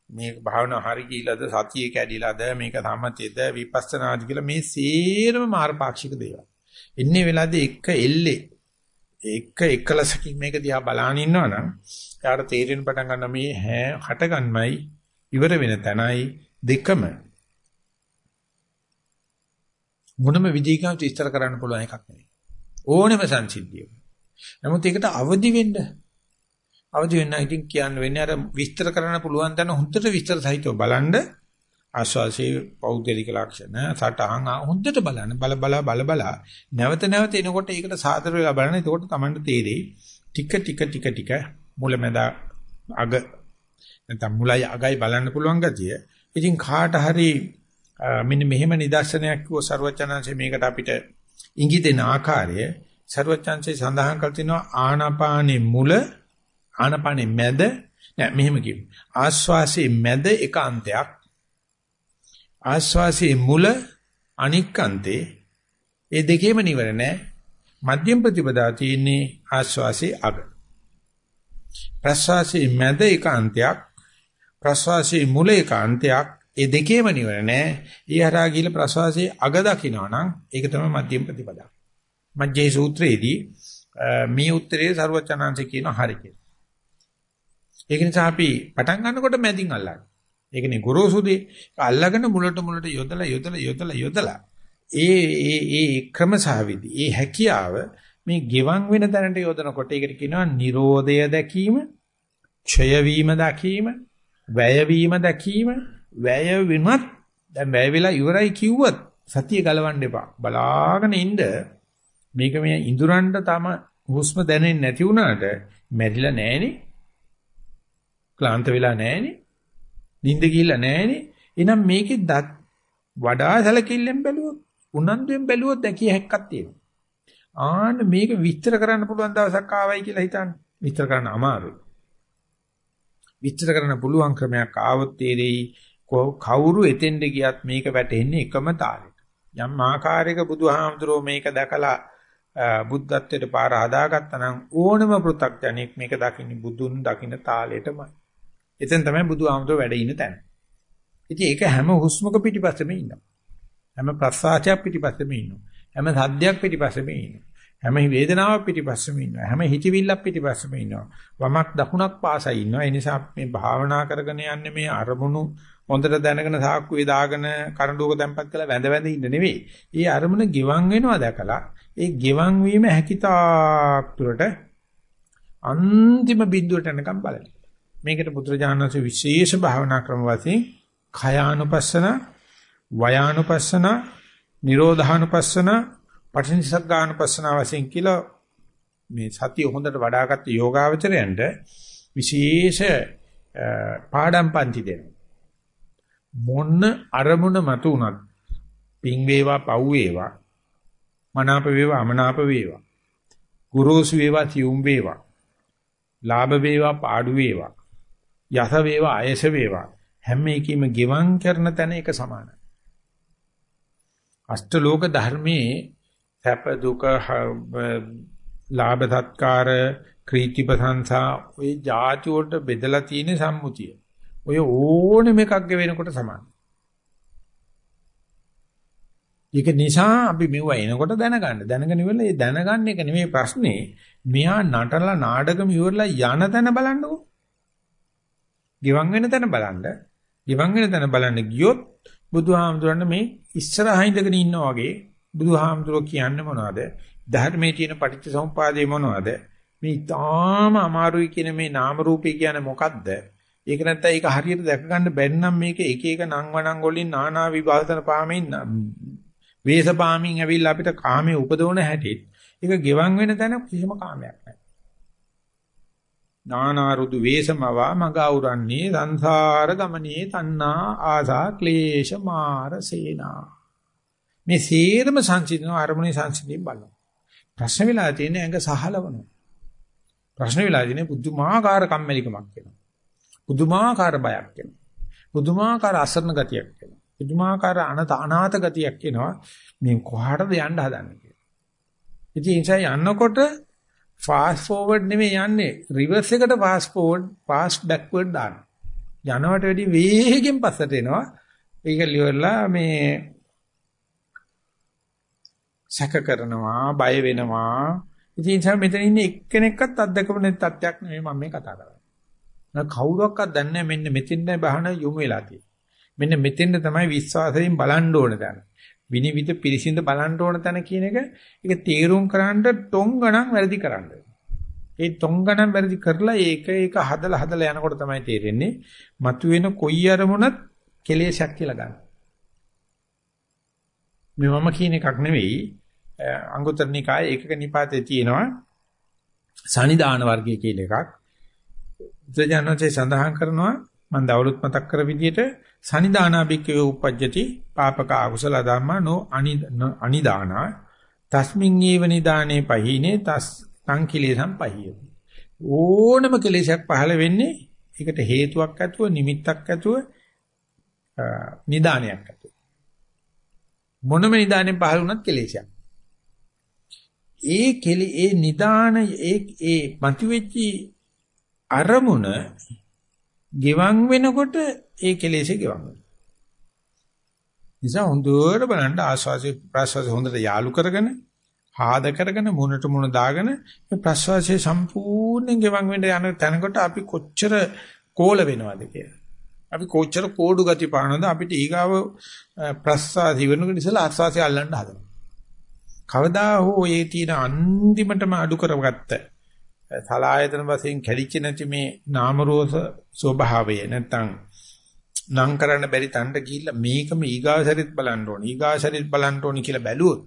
[SPEAKER 1] මේක භාවනා හරි කියලාද සතියේ කැඩිලාද මේක සම්මතියද විපස්සනාද කියලා මේ සේරම මාර්ගපාක්ෂික දේවල්. ඉන්නේ වෙලාවේදී එක එල්ලේ එක එකලසකින් මේක දිහා බලාගෙන ඉන්නවනම් යාට තේරෙන පටන් ගන්න මේ හැ හටගන්මයි ඉවර වෙන තැනයි දෙකම මොනම විදිහකට විස්තර කරන්න පුළුවන් එකක් නෙවෙයි. ඕනෙම සංසිද්ධියක. නමුත් ඒකට අවදි වෙන්න අවදි වෙන්න ඉතින් කියන්න වෙන්නේ අර විස්තර කරන්න පුළුවන් දන්න හොඳට විස්තර සහිතව බලන්න. ආස්වාසේ පෞද්ගලික ලක්ෂණ සටහන් හොඳට බලන්න. බල බල බල බල. නැවත නැවත එනකොට ඒකට සාතර වෙලා බලන්න. එතකොට Tamanට තේරෙයි ටික ටික ටික ටික මුලැමැද අග නැත්නම් මුලයි අගයි බලන්න පුළුවන් ගතිය. ඉතින් කාට හරි මෙන්න මෙහෙම නිදර්ශනයක් වූ ਸਰවචනංශේ මේකට අපිට ඉඟි දෙන ආකාරය. ਸਰවචනංශේ සඳහන් කර තිනවා ආනාපානේ මුල ආනාපානේ මැද නෑ මෙහෙම කියමු. ආස්වාසේ මැද එක අන්තයක් ආස්වාසේ මුල අනික් අන්තේ ඒ දෙකේම නිවර නෑ. මධ්‍යම ප්‍රතිපදා තියෙන්නේ ආස්වාසේ අග. ප්‍රස්වාසේ මැද එක අන්තයක් ප්‍රස්වාසයේ මුල ඒකාන්තයක් ඒ දෙකේම නිවන නෑ. ඊ හරහා ගිහිල්ලා ප්‍රස්වාසයේ අග දකිනවා නම් ඒක තමයි මධ්‍යම ප්‍රතිපදාව. මජ්ජේ සූත්‍රයේදී මේ උත්තරේ ਸਰවචනාංශ කියන හරි කියලා. ඒක නිසා අපි පටන් ගන්නකොට මැදින් අල්ලන්නේ. ඒකනේ ගොරෝසුදී අල්ලගෙන මුලට මුලට යොදලා යොදලා යොදලා යොදලා. ඒ ඒ ඒ ක්‍රමසහවිදි ඒ හැකියාව මේ ගෙවන් වෙන තැනට යොදනකොට ඒකට කියනවා Nirodha දැකීම, ඡය වීම දැකීම, වැය වීම දැකීම. වැය වෙනත් දැන් වැය වෙලා ඉවරයි කිව්වත් සතිය ගලවන්න එපා. බලාගෙන ඉන්න. මේක මේ ඉඳුරන්ට තම හුස්ම දැනෙන්නේ නැති වුණාට මැරිලා නැහෙනේ. ක්ලාන්ත වෙලා නැහෙනේ. නිින්ද ගිහිල්ලා නැහෙනේ. එහෙනම් මේකේ දත් වඩා සැලකිල්ලෙන් බැලුවොත් උනන්දුවෙන් බැලුවොත් දැකිය හැක්කක් තියෙනවා. ආන්න මේක විස්තර කරන්න පුළුවන් දවසක් ආවයි කියලා හිතන්න. විස්තර කරන්න අමාරුයි. විස්තර කරන්න පුළුවන් ක්‍රමයක් ආවොත් තේරෙයි කවුරු එතෙන්ද ගියත් මේක වැටෙන්නේ එකම තාලෙට. යම් ආකාරයක බුදුහාමුදුරෝ මේක දැකලා බුද්ධත්වයට පාර හදාගත්තා නම් ඕනම පෘථග්ජනෙක් මේක දකින්න බුදුන් දකින්න තාලෙටමයි. එතෙන් තමයි බුදුහාමුදුරෝ වැඩ ඉන්න තැන. ඉතින් ඒක හැම හුස්මක පිටිපස්සෙම ඉන්නවා. හැම ප්‍රසආචයක් පිටිපස්සෙම ඉන්නවා. හැම සද්දයක් පිටිපස්සෙම ඉන්නවා. හැම වේදනාවක් පිටිපස්සෙම ඉන්නවා. හැම හිතවිල්ලක් පිටිපස්සෙම ඉන්නවා. වමක් දකුණක් පාසයි ඉන්නවා. ඒ නිසා මේ භාවනා කරගෙන යන්නේ මේ අරමුණු හොඳට දැනගෙන සාක්කුවේ දාගෙන කරඬුවක තැම්පත් කරලා වැඳ වැඳ ඉන්න නෙවෙයි. ඒ අරමුණ ගෙවන් වෙනවා දැකලා ඒ ගෙවන් වීම හැකිතාක් තුරට අන්තිම බිඳුවට යනකම් බලන්න. මේකට බුදුරජාණන්සේ විශේෂ භාවනා ක්‍රම වශයෙන් khයානුපස්සන, වයානුපස්සන, නිරෝධානුපස්සන පටිනිසග්ගානුපස්සන වශයෙන් කියලා මේ සතිය හොඳට වඩාගත් යෝගාවචරයන්ට විශේෂ පාඩම් පන්ති දෙනවා. මොන්න අරමුණ මත උනත් පිං වේවා පව් වේවා මනාප වේවා අමනාප වේවා ගුරුසු වේවා තියුම් වේවා ලාභ වේවා පාඩු වේවා යස වේවා ආයස වේවා හැම එකීම ගිවං කරන තැන එක සමානයි. අෂ්ටලෝක ධර්මයේ සැප දුක ලාභ තත්කාර ක්‍රීති ප්‍රසංසා ඔය જાති වලට බෙදලා තියෙන සම්මුතිය. ඔය ඕනෙම එකක් වෙනකොට සමානයි. ඒක නිසා අපි මෙව එනකොට දැනගන්න. දැනගෙන ඉවරලා ඒ දැනගන්න එක නෙමෙයි ප්‍රශ්නේ. මෙයා නටලා නාඩගම ඉවරලා යන තැන බලන්නකෝ. ගිවන් වෙන තැන බලන්න. ගිවන් වෙන තැන බලන්න ගියොත් බුදුහාමුදුරන් මේ ඉස්සරහා ඉඳගෙන ඉන්නා වගේ බුදුහාමුදුරෝ කියන්නේ මොනවද? ධර්මයේ තියෙන පටිච්චසමුපාදේ මොනවද? මේ ඊටාම අමාරුයි කියන මේ නාම රූපේ කියන්නේ මොකද්ද? ඒක නැත්තම් ඒක හරියට දැක ගන්න බැරි නම් මේක එක එක නම් වණන් වලින් নানা විභාසන පාමින් වේස පාමින් ඇවිල්ලා අපිට කාමයේ උපදවන හැටි ඒක ගෙවන් වෙන තැන කිසිම කාමයක් නැහැ. නානාරුදු වේසමවා මග අවරන්නේ සංසාර ගමනේ තණ්හා ආසා ක්ලේශ මාර සේනා. මේ සේරම සංසිඳන අරමුණේ සංසිඳින් බලනවා. ප්‍රශ්න වෙලා තියෙන්නේ ඇඟ සහලවනවා. ප්‍රශ්න වෙලා තියෙන්නේ පුදුමාකාර කම්මැලිකමක් වෙනවා. පුදුමාකාර බයක් වෙනවා. පුදුමාකාර අසරණ ගතියක් වෙනවා. පුදුමාකාර අනත අනාථ ගතියක් එනවා මේ කොහාටද යන්න හදන්නේ කියලා. ඉතින් ඒ නිසා යනකොට ෆාස්ට් ෆෝවර්ඩ් නෙමෙයි යන්නේ රිවර්ස් එකට ෆාස්ට් ෆෝවර්ඩ් ෆාස්ට් බෑක්වර්ඩ් දාන. යනවට වැඩි වේගෙන් පස්සට එනවා. ඒක liverලා මේ සැක කරනවා, බය වෙනවා. ඉතින් තමයි මෙතන ඉන්නේ එක්කෙනෙක්වත් අත්දකපු නැති තත්යක් නෙමෙයි මම මේ කතා කරන්නේ. කවුරක්වත් දන්නේ නැහැ මෙන්න මෙතෙන්ද බහන යොමු වෙලා තියෙන්නේ. මෙන්න මෙතෙන්ද තමයි විශ්වාසයෙන් බලන්න ඕන දැන. විනිවිද පිරිසිඳ බලන්න ඕන තැන කියන එක ඒක තීරුම් කරන්න ටොං ගණන් වැඩි කරන්න. ඒ ටොං ගණන් වැඩි කරලා ඒක ඒක හදලා හදලා යනකොට තමයි තේරෙන්නේ මතුවෙන කොයි අරමුණත් කෙලෙසක් කියලා ගන්න. මේ මම කියන එකක් නෙවෙයි අංගුත්තර නිකායේ ඒකක නිපාතේ තියෙනවා සනිදාන වර්ගය කියලා එකක්. බුදුජානකසේ සඳහන් කරනවා මම දවලුත් මතක් කර විදිහට සනිදානාභික්කවේ උපජ්ජති පාපක අකුසල ධම්මා නෝ අනිදානා. තස්මින් ඒව නිදානේ පහිනේ තස් සංකිලේසම් පහිය ඕනම කෙලෙසක් පහළ වෙන්නේ ඒකට හේතුවක් ඇතුව නිමිත්තක් ඇතුව නිදානයක් ඇතුව. මොනම නිදානෙන් පහළ වුණත් කෙලෙසයක්. ඒ කෙලි ඒ නිදාන ඒ ඒ මතුවෙච්චි අරමුණ ගෙවන් වෙනකොට ඒ කෙලෙසේ ගෙවන් වෙනවා. නිසා හොඳට බලන්න ආස්වාසේ ප්‍රාස්වාසේ හොඳට යාලු කරගෙන ආද කරගෙන මුණට මුණ දාගෙන මේ ප්‍රාස්වාසේ සම්පූර්ණයෙන් ගෙවන් වෙන්න යන තැනකට අපි කොච්චර කෝල වෙනවද කියලා. අපි කොච්චර කෝඩු ගති පානවද අපිට ඊගාව ප්‍රාස්වාසි වෙනකොට ඉස්සලා ආස්වාසේ අල්ලන්න හදනවා. කවදා හෝ ඒ තියෙන අන්තිමටම අඩු කරගත්ත සලායතන වශයෙන් කැඩිච්ච නැති මේ නාම රෝස ස්වභාවය නැත්තම් නම් කරන්න බැරි තණ්ඩ ගිහිල්ලා මේකම ඊගාසරිත් බලන්න ඕනේ ඊගාසරිත් බලන්න ඕනේ කියලා බැලුවොත්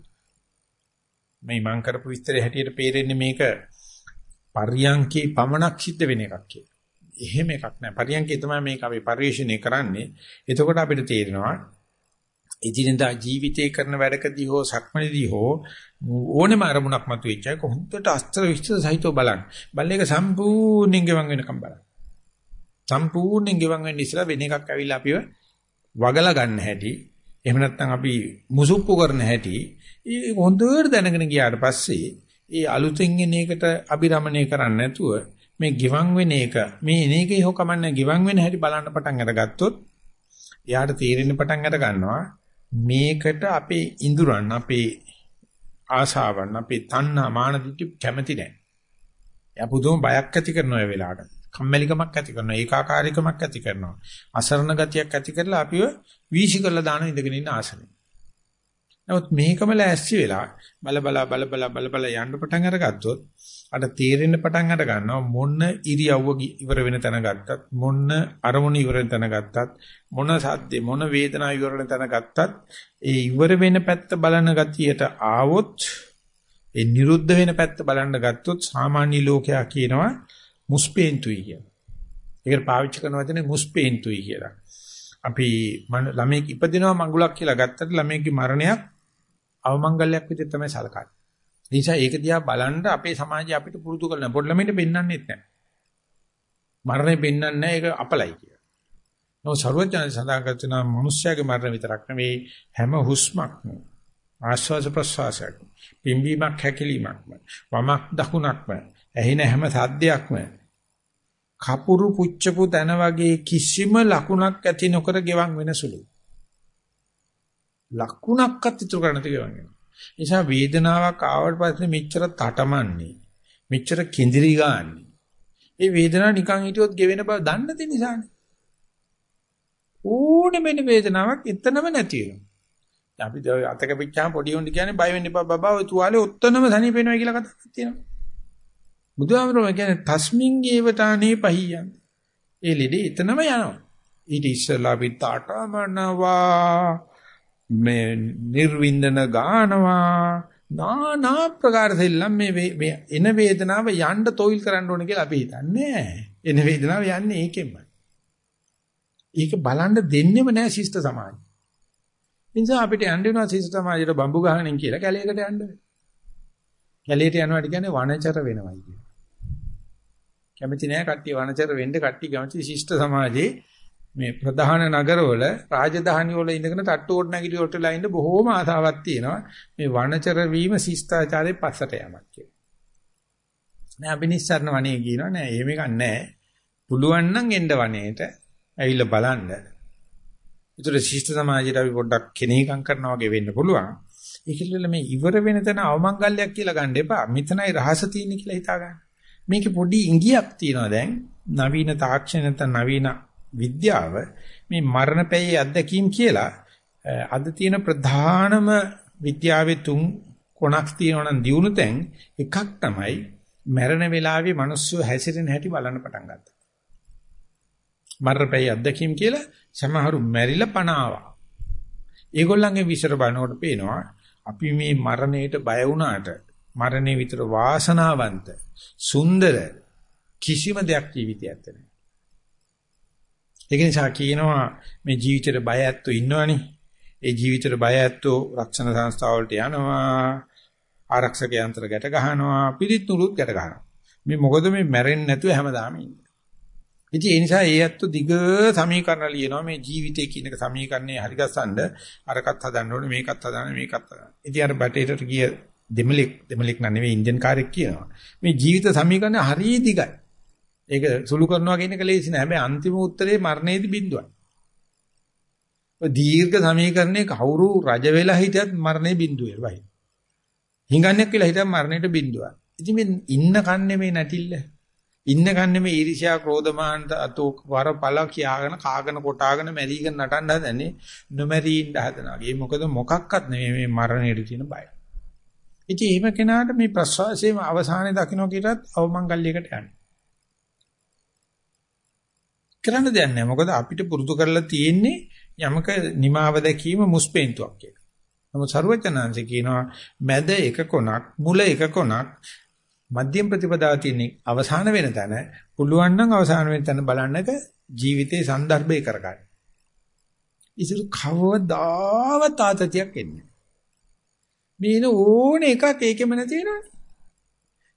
[SPEAKER 1] මේ මං කරපු විස්තරේ හැටියට පේරෙන්නේ මේක පරියංකේ පමණක් සිද්ධ වෙන එකක් කියලා. එහෙම එකක් නෑ. පරියංකේ තමයි මේක අපි පරිශ්‍රණය කරන්නේ. එතකොට අපිට තේරෙනවා එදිනෙදා ජීවිතේ කරන වැඩකදී හෝ සක්මණේදී හෝ ඕනෙම අරමුණක් මතුවෙච්චයි කොහොමදට අස්තර විස්තර සහිතව බලන්න. බලන එක සම්පූර්ණයෙන් ගෙවන් වෙනකම් බලන්න. සම්පූර්ණයෙන් ගෙවන් වෙන්න ඉස්සලා වෙන එකක් ඇවිල්ලා අපිව වගලා ගන්න හැටි එහෙම නැත්නම් අපි මුසුප්පු කරන හැටි ඒ හොඳට දැනගෙන ගියාට පස්සේ ඒ අලුතෙන් එන එකට අබිරමණය කරන්නේ නැතුව මේ ගිවන් වෙන එක මේ එන එකේ හො කමන්නේ ගිවන් වෙන හැටි බලන්න පටන් අරගත්තොත් එයාට තීරෙන්න පටන් අර ගන්නවා මේකට අපේ ඉඳුරන් අපේ ආශාවන් අපේ තණ්හා මාන දිටි කැමති නැහැ. එයා පුදුම බයක් ඇති කරන ඔය වෙලාවට. කම්මැලිකමක් ඇති කරනවා, ඒකාකාරීකමක් ඇති කරනවා. අසරණ ගතියක් ඇති කරලා අපිව වීසි කරලා දාන ඉඳගෙන ඉන්න ආසනේ. නමුත් මේකම ලෑස්ති වෙලා බල බල බල බල බල බල යන්න පටන් අරගත්තොත් අර තීරෙන්න පටන් අර ගන්නවා මොන ඉරියව්ව ඉවර වෙන තැන ගත්තත් මොන අරමුණ ඉවර වෙන තැන ගත්තත් මොන සද්දේ මොන වේදනාව ඉවර වෙන තැන ගත්තත් ඒ ඉවර වෙන පැත්ත බලන ගතියට ආවොත් ඒ නිරුද්ධ වෙන පැත්ත බලන්න ගත්තොත් සාමාන්‍ය ලෝකයා කියනවා මුස්පේන්තුයි කියලා. ඒකට පාවිච්චි කරන වචනේ මුස්පේන්තුයි කියලා. අපි ළමයෙක් ඉපදිනවා මඟුලක් කියලා ගත්තට ළමයෙක්ගේ මරණයක් අවමංගල්‍යයක් විදිහට තමයි සලකන්නේ. නිසා ඒක දිහා බලන්න අපේ සමාජය අපිට පුරුදු කරන පොඩි ළමයින්ට පෙන්වන්නෙත් නැහැ. මරණය පෙන්වන්නේ නැහැ ඒක අපලයි කියලා. නෝ සර්වඥයන් සඳහන් කරන මනුෂ්‍යයාගේ මරණ විතරක් නෙවෙයි හැම හුස්මක්ම ආශ්වාස ප්‍රශ්වාසයක් පිම්බීමක් හැකිලීමක්ම වමක් දකුණක්ම ඇහෙන හැම සද්දයක්ම කපුරු පුච්චපු තන වගේ කිසිම ලකුණක් ඇති නොකර ගෙවන් වෙන සුළු. ලකුණක්වත් ඉතුරු කරන්න තියවන්නේ. නිසා වේදනාවක් ආවට පස්සේ මෙච්චර තටමන්නේ මෙච්චර කිඳිරි ගාන්නේ. ඒ වේදනාව නිකන් හිටියොත් ගෙවෙන බව දන්න තේ නිසානේ. ඕනෙ මෙන්න වේදනාවක් එතනම නැති වෙනවා. අපි අතක පිච්චාම පොඩි උන්ට කියන්නේ බය වෙන්න එපා බබා ඔය තුවාලේ ඔත්තනම සනීප වෙනවා කියලා කතාවක් තියෙනවා. බුදුහාමරෝ කියන්නේ තස්මින් ඒවතානේ පහියන්. ඒ ලෙඩේ එතනම යනවා. ඊට ඉස්සලා අපි තාටමනවා මේ නිර්වින්දන ගානවා නානා ප්‍රකාර දෙල්ලම් මේ මේ එන වේදනාව යන්න තොইল කරන්න ඕන කියලා අපි හිතන්නේ එන වේදනාව යන්නේ ඒකෙන්මයි. ඒක බලන්න දෙන්නෙම නෑ ශිෂ්ට සමාජය. නිසා අපිට යන්න වෙනවා ශිෂ්ට සමාජයට බම්බු ගහනින් කියලා කැලේකට යන්න. කැලේට යනවාට කියන්නේ වනචර වෙනවයි කියන්නේ. කැමති නෑ කට්ටිය වනචර වෙන්න කට්ටිය කැමති ශිෂ්ට සමාජයේ මේ ප්‍රධාන නගරවල රාජධානි වල ඉඳගෙන තට්ටුවට නැගිටි වලටලා ඉන්න බොහෝම ආසාවක් තියෙනවා මේ වනචර වීම ශිෂ්ටාචාරයේ පස්සට යamak කියලා. නෑ අබිනිස්සරණ වනේ කියනවා නෑ එහෙම එකක් නෑ. පුළුවන් නම් එන්න වනේට ඇවිල්ලා බලන්න. ඒතර ශිෂ්ට සමාජයට අපි පොඩ්ඩක් කෙනෙහිකම් කරනවා වගේ වෙන්න පුළුවන්. ඒකෙල්ල මේ ඉවර වෙන තැන අවමංගල්‍යයක් කියලා ගන්න එපා. මෙතනයි රහස තියෙන්නේ කියලා හිතා ගන්න. මේකේ පොඩි ඉඟියක් තියෙනවා දැන්. නවීන තාක්ෂණ නැත්නම් නවීන විද්‍යාව මේ මරණපැයේ අත්දැකීම් කියලා අද තියෙන ප්‍රධානම විද්‍යාවේ තුන් කොනක් තියෙනවා නම් දියුණු තැන් එකක් තමයි මරණ වේලාවේ මිනිස්සු හැසිරෙන හැටි බලන්න පටන් ගත්තා. මරණපැයේ අත්දැකීම් කියලා සමහරු මැරිලා පණ ආවා. ඒගොල්ලන්ගේ විශ්තර බලනකොට පේනවා අපි මේ මරණයට බය වුණාට මරණය විතර වාසනාවන්ත සුන්දර කිසිම දෙයක් ජීවිතයක් නැහැ. ඒක නිසා කියනවා මේ ජීවිතේට බය ඇත්තෝ ඉන්නවනේ. ඒ ජීවිතේට බය ඇත්තෝ රක්ෂණ සංස්ථාවලට යනවා. ආරක්ෂක යන්ත්‍ර ගැට ගහනවා. පිළිත් නුරුත් ගැට ගහනවා. මේ මොකද මේ මැරෙන්නේ නැතුව හැමදාම ඉන්නේ. ඉතින් ඒ නිසා ඒ ඇත්තෝ දිග සමීකරණ ලියනවා මේ ජීවිතය කියන එක සමීකරණේ හරි ගස්සනද අරකට හදන්න ඕනේ මේකත් හදන්න මේකත් හදන්න. ඉතින් අර බටේට ගිය දෙමලෙක් දෙමලෙක් නෙවෙයි ඉන්දියන් කාර්යයක් කියනවා. මේ ජීවිත සමීකරණ හරිය දිගයි. ඒක සුළු කරනවා කියන එක ලේසි නෑ. හැබැයි අන්තිම උත්තරේ මරණයේදී බිඳුවයි. ඔය දීර්ඝ සමීකරණේ කවුරු රජ වෙලා හිටියත් මරණය බිඳුවේ වයි. හිඟන්නේක් කියලා හිටියත් මරණයට බිඳුවයි. ඉතින් මේ ඉන්න කන්නේ මේ නැටිල්ල. ඉන්න කන්නේ මේ ඊර්ෂ්‍යා ක්‍රෝධමාන අතෝ වරපල කියාගෙන කාගෙන කොටාගෙන මැරිගෙන නටන්න හදන්නේ නොමැරී ඉන්න හදනවා. ඒ මොකද මොකක්වත් නෙමෙයි මේ මරණයට තියෙන බය. ඉතින් එහෙම කෙනාට මේ ප්‍රසවාසයේ අවසානයේ දකින්න කීටත් අවමංගල්‍යයකට යන්නේ. කරන්න දෙයක් නැහැ. මොකද අපිට පුරුදු කරලා තියෙන්නේ යමක නිමාව දැකීම මුස්පෙන්තුවක් කියලා. නමුත් ਸਰවචනාංශ කියනවා මැද එක කොනක්, මුල එක කොනක්, මධ්‍යම ප්‍රතිපදාව තියෙන අවසාන වෙන තැන, පුළුවන් නම් අවසාන වෙන තැන බලන්නක ජීවිතේ સંદર્ભය කරගන්න. ඉතින් කවදාවත් ආතතියක් එන්නේ මේන ඕන එකක් ඒකෙම නැතිනවනේ.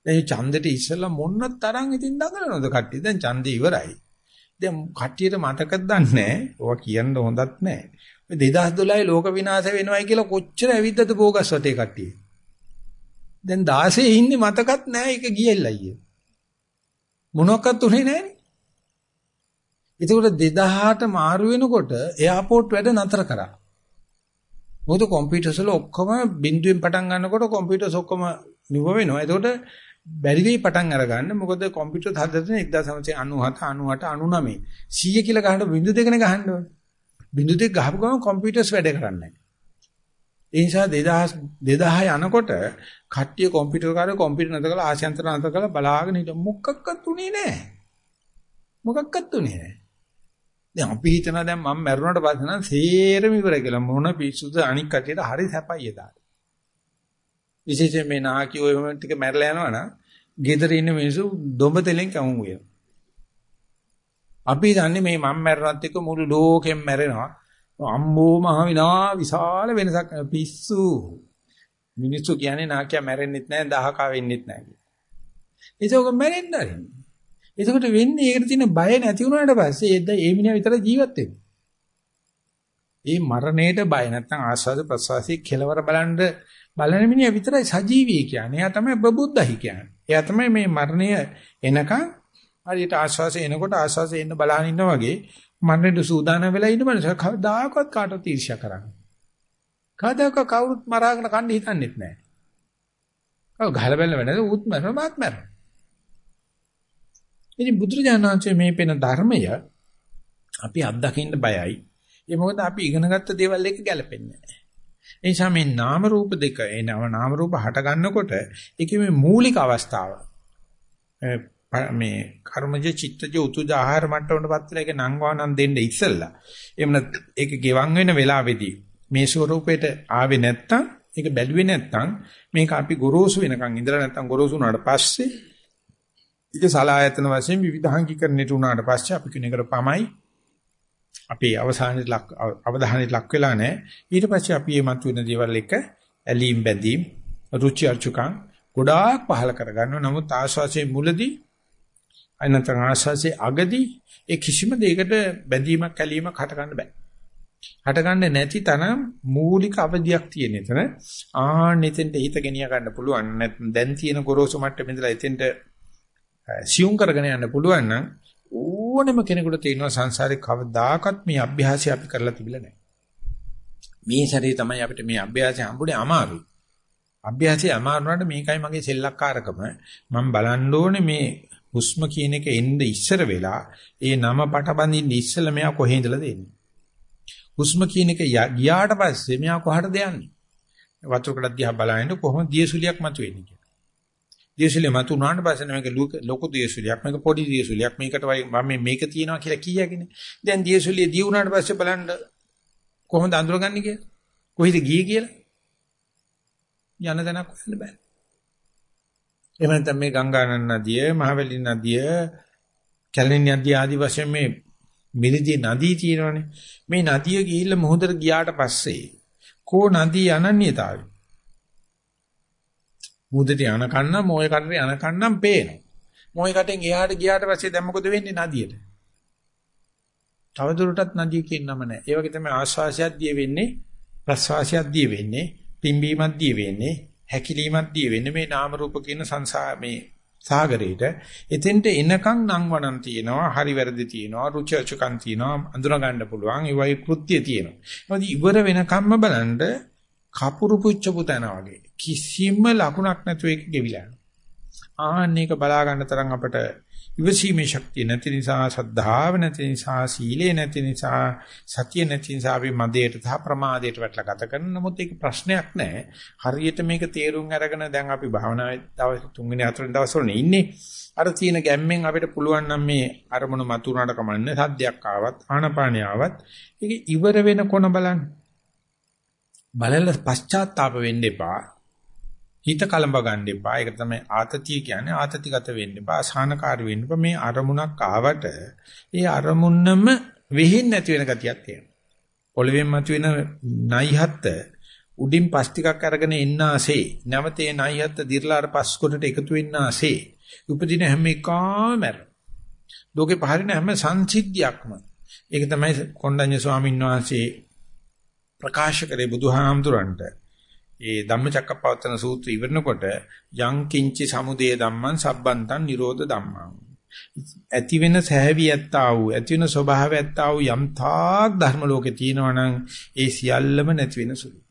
[SPEAKER 1] දැන් ඡන්දෙට ඉස්සලා මොන්න තරම් ඉතින් දඟලනවද කට්ටිය? දැන් ඡන්දේ ඉවරයි. දැන් කට්ටියට මතකද දන්නේ ඕවා කියන්න හොඳත් නැහැ. 2012 ලෝක විනාශ වෙනවයි කියලා කොච්චර ඇවිද්දද බෝගස් වටේ කට්ටිය. දැන් 16 ඉන්නේ මතකත් නැහැ ඒක ගියල්ලා අයියේ. මොනවත් උනේ නැහනේ. ඒකෝට 2008 මාරු වෙනකොට එයාපෝට් වැඩ නතර කරා. මොකද කම්පියුටර්ස් වල ඔක්කොම බිඳුවෙන් පටන් ගන්නකොට කම්පියුටර්ස් ඔක්කොම නිව වෙනවා. ඒකෝට බැරි වෙයි පටන් අරගන්න. මොකද කම්පියුටර් හදලා 1997 98 99 100 කියලා ගහන්න බිඳු දෙකනේ ගහන්න ඕනේ. බිඳු දෙක ගහපු ගමන් කම්පියුටර්ස් වැඩ කරන්නේ නැහැ. ඒ නිසා 2000 2000 යනකොට කට්ටිය කම්පියුටර් කාරය කම්පියුටර් නැත කළා ආශයන්තර නැත කළා බලාගෙන හිට මොකක්වත් උනේ නැහැ. මොකක්වත් උනේ නැහැ. දැන් අපි හිතනවා දැන් මම මැරුණාට පස්සේ නම් සේරම ඉවරයි කියලා මොන පිස්සුද අනික් කටියට හරි සැපයි එදාට. විශේෂයෙන් මේ නාකි ඔය ටික මැරලා යනවා නම් ගෙදර ඉන්න මිනිස්සු දොඹ තෙලෙන් කවුම් වෙනවා. අපි දන්නේ මේ මම මැරුණත් එක්ක මුළු ලෝකෙම මැරෙනවා. අම්මෝ මහ විනා විශාල වෙනසක් පිස්සු. මිනිස්සු කියන්නේ නාකියා මැරෙන්නෙත් නැහැ දහකා වෙන්නෙත් නැහැ කියලා. ඒක මැරෙන්න ආරින්. එතකොට වෙන්නේ ඒකට තියෙන බය නැති වුණාට පස්සේ ඒ ඒ මිනිහා විතර ජීවත් වෙන්නේ. ඒ මරණයට බය නැත්නම් ආස්වාද ප්‍රසවාසී කෙලවර බලන්න බලන මිනිහා විතරයි සජීවී කියන්නේ. එයා තමයි බබුද්දහි කියන්නේ. එයා තමයි මේ මරණය එනකන් හරියට ආශ්වාසය එනකොට ආශ්වාසය එන්න බලහන් ඉන්නා වගේ මරණයට සූදානම් වෙලා ඉන්න මනුස්සය කවදාකවත් කාටවත් ඊර්ෂ්‍යා කරන්නේ. කවදාක කවුරුත් මරාගෙන කන්න හිතන්නේත් නැහැ. ඔව් ගහලා බැලන වෙනද උත් මරන මාත් මරන. ඉතින් බුදුරජාණන්සේ මේ පෙන ධර්මය අපි අත්දකින්න බයයි. ඒ මොකද අපි ඉගෙනගත්ත දේවල් එක ගැලපෙන්නේ නැහැ. ඒ නිසා මේ නාම රූප දෙක ඒ නාම රූප හට ගන්නකොට ඒකේ මේ මූලික අවස්ථාව මේ කර්මජ චිත්තජ උතුජ ආහාර මට්ටමකටපත් වෙලා ඒක නංවානම් දෙන්න ඉස්සෙල්ලා එහෙම ඒක ගෙවන් වෙන වෙලාවේදී මේ ස්වරූපයට ආවේ නැත්තම් ඒක බැලුවේ නැත්තම් මේක අපි ගොරෝසු වෙනකන් ඉඳලා නැත්තම් ගොරෝසු වුණාට පස්සේ ඒක සලායතන වශයෙන් විවිධාංගීකරණයට උනාට පස්සේ අපි කෙනෙකුට පමයි අපේ අවසානයේ ලක් අවධානයේ ලක් වෙලා නැහැ. ඊට පස්සේ අපි මේ මතුවෙන දේවල් එක ඇලීම් බැඳීම් රුචි අරුචිකම් ගොඩාක් පහල කරගන්නවා. නමුත් ආස්වාසේ මුලදී අනතර ආස්වාසේ අගදී ඒ කිසිම දෙයකට බැඳීමක් ඇලීමක් හට ගන්න බෑ. හටගන්නේ නැති තරම් මූලික අවධියක් තියෙන එතන. ආන්න එතෙන්ට හිත ගෙනිය ගන්න පුළුවන්. නැත්නම් දැන් තියෙන ගොරෝසු මට්ටමේ ඉඳලා එතෙන්ට සියුම් කරගෙන යන්න පුළුවන් නම් ඕනෙම කෙනෙකුට තියෙනවා සංසාරේ කවදාකවත් මේ අභ්‍යාසය අපි කරලා තිබිලා නැහැ. මේ සැරේ තමයි අපිට මේ අභ්‍යාසය හම්බුනේ අමාරුයි. අභ්‍යාසය අමාරු වුණාට මේකයි මගේ සෙල්ලක්කාරකම. මම බලන්න ඕනේ මේ හුස්ම කියන එක එන්න ඉස්සර වෙලා ඒ නම පට බඳින්න ඉස්සෙල්ලා මෙයා කොහේ ඉඳලා දෙන්නේ. හුස්ම කියන එක ගියාට පස්සේ මෙයා කොහටද යන්නේ? වතුර කඩක් දිහා බලහින්න කොහොමද දියසුලියක් මතුවෙන්නේ කියලා. දියසුලිය මතුනාට පස්සේ මේක ලොකු දියසුලියක් මේක පොඩි දියසුලියක් මේකට මම මේක තියනවා කියලා කියලාගෙන. දැන් දියසුලිය දී වුණාට පස්සේ බලන්න කොහොමද අඳුරගන්නේ කියලා. කොහෙද ගියේ කියලා. යන තැනක් හොයන්න බෑ. එහෙම නැත්නම් මේ ගංගා නදිය, මහවැලි නදිය, කැලණි නදිය ආදි වශයෙන් මේ මිරිදී නදී තියෙනවනේ. මේ නදිය ගිහිල්ලා මොහොතට ගියාට පස්සේ කෝ නදී අනන්‍යතාවය. මුහුදට යන කන්නම් මොය කටේ යන කන්නම් පේනවා. මොය කටෙන් එහාට ගියාට පස්සේ දැන් මොකද වෙන්නේ නදියට? තවදුරටත් නදිය කියන නම නැහැ. ඒ වගේ තමයි ආශ්වාසයක් දිය වෙන්නේ, ප්‍රශ්වාසයක් දිය වෙන්නේ, පිම්බීමක් දිය වෙන්නේ, හැකිලීමක් දිය වෙන්නේ මේ නාම රූප කියන සංසා මේ සාගරේට එතෙන්ට එනකන් නම් වණන් තියෙනවා හරි වැරදි තියෙනවා රුචි අචුකම් තියෙනවා අඳුන ගන්න පුළුවන් ඒ වගේ කෘත්‍ය තියෙනවා මොකද ඉවර වෙනකම්ම බලන්න කපුරු පුච්චපු තැන වගේ කිසිම ලකුණක් නැතුව ඒක ගෙවිලා ආන්න එක බලා ගන්න තරම් අපට ඉවසීමේ ශක්තිය නැති නිසා සද්ධාව නැති නිසා සීලේ නැති නිසා සතිය නැති නිසා අපි මදයට සහ ප්‍රමාදයට වැටලා ගත කරන නමුත් ඒක ප්‍රශ්නයක් නෑ. හරියට මේක තේරුම් අරගෙන දැන් අපි භාවනාවේ දවස් තුන්වෙනි හතරවෙනි දවස්වල ඉන්නේ. අර තියෙන ගැම්මෙන් අපිට පුළුවන් නම් මේ අරමුණු මතුනට කමන්නේ සද්දයක් ආවත් ආනපානිය ආවත් ඒක ඉවර වෙන කොන බලන්න. බලලා පශ්චාත්තාප වෙන්න එපා. හිත කලඹ ගන්න එපා. ඒක තමයි ආතතිය කියන්නේ. ආතතිගත වෙන්න එපා. අසහනකාරී වෙන්න එපා. මේ අරමුණක් ආවට ඒ අරමුණම වෙහින් නැති වෙන ගතියක් තියෙනවා. පොළවෙන් මතුවෙන නයිහත් උඩින් පස් ටිකක් අරගෙන එන්න ආසේ. නැවතේ නයිහත් දිර්ලාර පස් කොටට එකතු වෙන්න ආසේ. උපදින හැම එකම මැර. ලෝකේ පහරින හැම සංසිද්ධියක්ම. ඒක තමයි කොණ්ඩඤ්ඤ ස්වාමීන් වහන්සේ ප්‍රකාශ කරේ බුදුහාමුදුරන්ට ඒ ධම්මචක්කප්පවත්තන සූත්‍රය ඉවරනකොට යං කිංචි සමුදය ධම්මං සබ්බන්තං නිරෝධ ධම්මං ඇති වෙන සහැවි ඇත්තා වූ ඇති වෙන ස්වභාවය ඇත්තා වූ යම් තාක් ධර්ම ලෝකේ තියෙනවා නම් ඒ සියල්ලම නැති වෙන සුළුයි.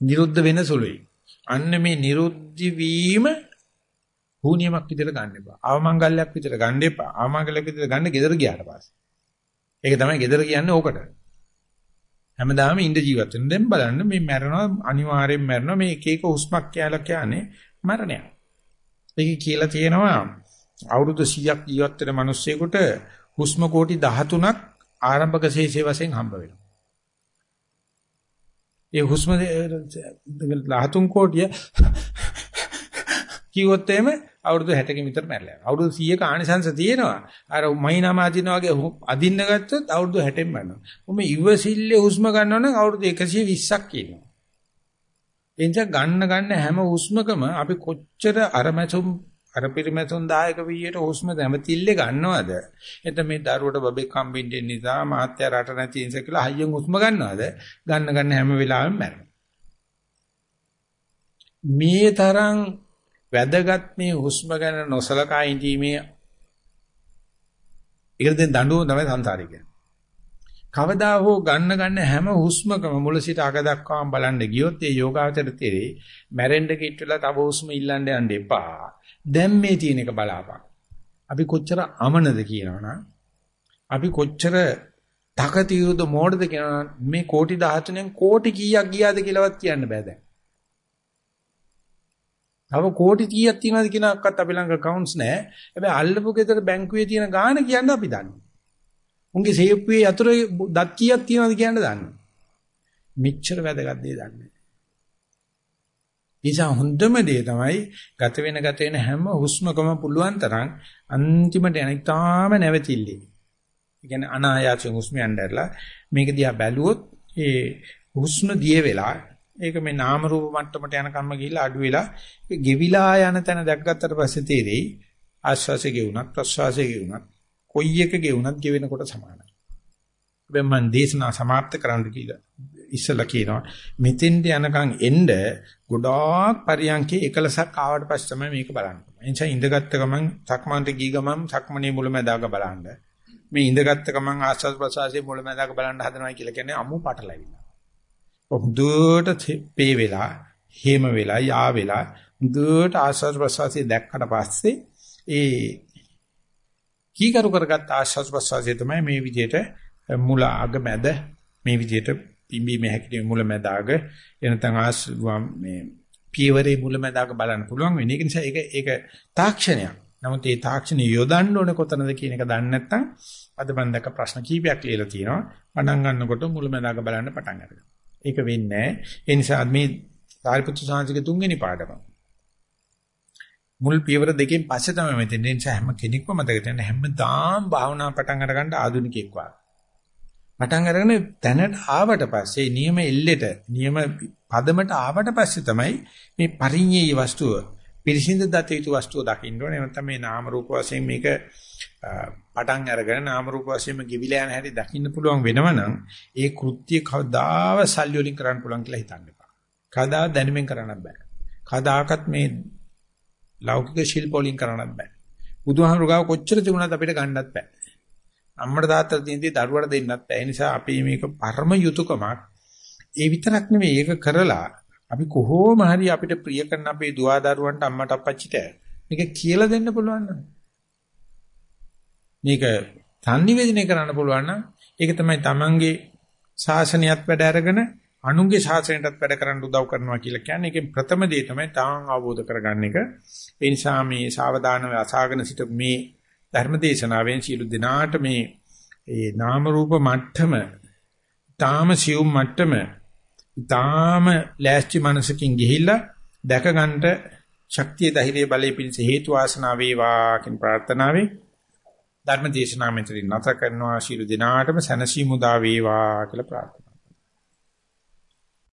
[SPEAKER 1] නිරුද්ධ වෙන සුළුයි. අන්න මේ නිරුද්ධ වීම හුනියමක් විදිහට ගන්න එපා. අවමංගල්‍යයක් විදිහට ගන්න එපා. අවමංගල්‍යයක් විදිහට ගන්න ගෙදර ගියාට පස්සේ. ඒක තමයි ගෙදර කියන්නේ ඕකට. හැමදාම ඉඳ ජීවත් වෙන. දැන් බලන්න මේ මැරෙනවා අනිවාර්යෙන් මැරෙනවා මේ එක එක හුස්මක් කියලා කියන්නේ මරණයක්. ඒක කියලා තියෙනවා අවුරුදු 100ක් ජීවත් වෙන මිනිස්සෙකුට හුස්ම කෝටි 13ක් ආරම්භක ශේෂයේ වශයෙන් හම්බ වෙනවා. ඒ හුස්ම 13 කෝටිය කිව්වොත් එහෙම අවුරුදු 60කින් විතර මැරලා යනවා. අවුරුදු 100ක ආනිසංශ තියෙනවා. අර මයින්ම අදින වගේ අදින්න ගත්තොත් අවුරුදු 60න් මැරෙනවා. උඹ ඉවසිල්ලේ හුස්ම ගන්නවා නම් අවුරුදු 120ක් කියනවා. එනිසා ගන්න ගන්න හැම හුස්මකම අපි කොච්චර අරමැසුම් අර පිරිමැසුම් දායක වියට හුස්ම දැමතිල්ලේ ගන්නවද? එතන මේ දරුවට බබෙක් හම්බෙන්නේ නිසා මහත්ය රට නැති නිසා කියලා හයියෙන් හුස්ම ගන්නවද? ගන්න ගන්න හැම වෙලාවෙම මැරෙනවා. මේ තරම් වැදගත් මේ හුස්ම ගැන නොසලකා ඉඳීමේ ඒකට දැන් දඬුවම තමයි සංසාරේ කියන්නේ. කවදා හෝ ගන්න ගන්න හැම හුස්මකම මුල සිට අග දක්වාම බලන්න ගියොත් ඒ යෝගාවචර තෙරේ මැරෙන්න කිට්ටලා තව හුස්ම ඉල්ලන්න යන්න එපා. දැන් මේ තියෙන එක බලාපන්. අපි කොච්චර අමනද කියනවනම් අපි කොච්චර තකතිරුද මෝඩද කියනවා මේ කෝටි 13න් කෝටි කීයක් ගියාද කියලාවත් කියන්න බෑ දැන්. තව කෝටි කීයක් තියනවද කියන එකක්වත් අපි ළඟ කවුන්ට්ස් නැහැ. හැබැයි අල්ලපු ගෙදර බැංකුවේ තියෙන ගාණ කියන්න අපි දන්නේ. උන්ගේ සේප්පුවේ යතුරු දත් කීයක් තියනවද කියන්න දන්නේ. මෙච්චර වැදගත් දේ දන්නේ. නිසා හොඳම දේ තමයි ගත වෙන ගත වෙන හැම හුස්මකම පුළුවන් තරම් අන්තිමට අනිතාම නැවතිල්ලේ. ඒ කියන්නේ අනායාසයෙන් හුස්ම යnderලා මේක දිහා බැලුවොත් ඒ හුස්ම දිය වෙලා ඒක මේ නාම රූප මට්ටමට යන කම්ම ගිහිල්ලා අඩු වෙලා ඒ ගෙවිලා යන තැන දැක්ගත්තට පස්සේ තේරෙයි ආශ්වාසය ගෙවුණත් ප්‍රශ්වාසය ගෙවුණත් කොයි එක ගෙවුණත් ගෙවෙනකොට සමානයි. හැබැයි මම දේශනා සමාප්ත කරන්න කියලා ඉස්සලා කියනවා මෙතෙන්ට යනකම් එන්න ගොඩාක් පරියන්කේ එකලසක් ආවට පස්සේ තමයි මේක බලන්න. එනිසා ඉඳගත්ත ගමන් සක්මන්ට ගිය ගමන් සක්මනේ මුලමැදාක බලන්න. මේ ඉඳගත්ත ගමන් ආස්වාද ප්‍රසවාසයේ මුලමැදාක බලන්න හදනවා කියලා කියන්නේ අමු පටලැවිල්ල. හොඳට පේ වෙලා, හේම වෙලා, යා වෙලා හොඳට ආස්වාද ප්‍රසවාසයේ දැක්කට පස්සේ ඒ කීකරු කරගත් ආස්වාද ප්‍රසවාසයේ තමයි මේ විදිහට මුල අග මැද මේ විදිහට පිම්බීමේ හැකිනේ මුල මැද අග එනතන් ආස් මේ පියවරේ මුල මැද අග බලන්න පුළුවන් වෙන. ඒක නිසා ඒක ඒක තාක්ෂණයක්. නමුත් මේ තාක්ෂණය යොදන්න ඕනේ කොතනද කියන එක දන්නේ නැත්නම් අද මම දැක්ක ප්‍රශ්න කීපයක් ලියලා තියෙනවා. පටන් ගන්නකොට මුලමඳාක බලන්න පටන් ගන්නවා. ඒක වෙන්නේ නැහැ. ඒ නිසා මේ සාරිපුත්තු සාංශික තුන්වෙනි පාඩම. මුල් පියවර දෙකෙන් පස්සේ තමයි මෙතෙන් ඒ නිසා හැම කෙනෙක්ම මතක තියාගන්න හැමදාම භාවනා පටන් අර ගන්න ආධුනිකෙක් වගේ. පටන් අරගෙන තැනට ආවට පස්සේ නියම එල්ලෙට නියම පදමට ආවට පස්සේ තමයි මේ පරිඤ්ඤේ වස්තුව පිරිසිඳ දත යුතු වස්තුව දකින්න ඕනේ. නැත්නම් මේ නාම රූප වශයෙන් මේක පටන් අරගෙන නාම රූප වශයෙන්ම ගෙවිලා යන හැටි දකින්න පුළුවන් වෙනවනම් ඒ කෘත්‍ය කවදාව සල්ලි වලින් කරන්න පුළුවන් කියලා හිතන්න එපා. කවදා දැනුමින් කරන්නත් බෑ. කවදාකත් මේ ලෞකික ශිල්ප වලින් කරන්නත් බෑ. බුදුහාමුදුරුවෝ ගාව කොච්චර තිබුණත් අපිට ගන්නත් බෑ. අම්මට තාත්තට තියෙන දරුවට දෙන්නත් බෑ. ඒ නිසා අපි මේක පරම යුතුයකමක්. ඒ විතරක් නෙවෙයි ඒක කරලා අපි කොහොම හරි අපිට ප්‍රිය කරන අපේ දුවා දරුවන්ට අම්මට අප්පච්චිට මේක කියලා දෙන්න පුළුවන් නේද? මේක සංනිවේදනය කරන්න පුළුවන් නම් ඒක තමයි Tamange ශාසනයත් වැඩ අරගෙන අනුන්ගේ ශාසනයටත් වැඩ කරන්න උදව් කරනවා කියලා කියන්නේ ඒකෙන් ප්‍රථම දේ තමයි තාන් අවබෝධ කරගන්න එක. ඒ නිසා මේ සාවධානව අසාගෙන සිට මේ ධර්මදේශනාවෙන් සියලු දිනාට මේ ඒ නාම රූප මට්ටම තාම සියුම් මට්ටම තාම ලෑස්ති මනසකින් ගිහිල්ලා දැක ගන්නට ශක්තිය ධෛර්ය බලය පිණිස හේතු වාසනා වේවා කියන ප්‍රාර්ථනාවෙන් ධර්ම දේශනාව මෙතනින් නැත කරනවා. ශිරු දිනාටම සැනසීම උදා වේවා කියලා ප්‍රාර්ථනා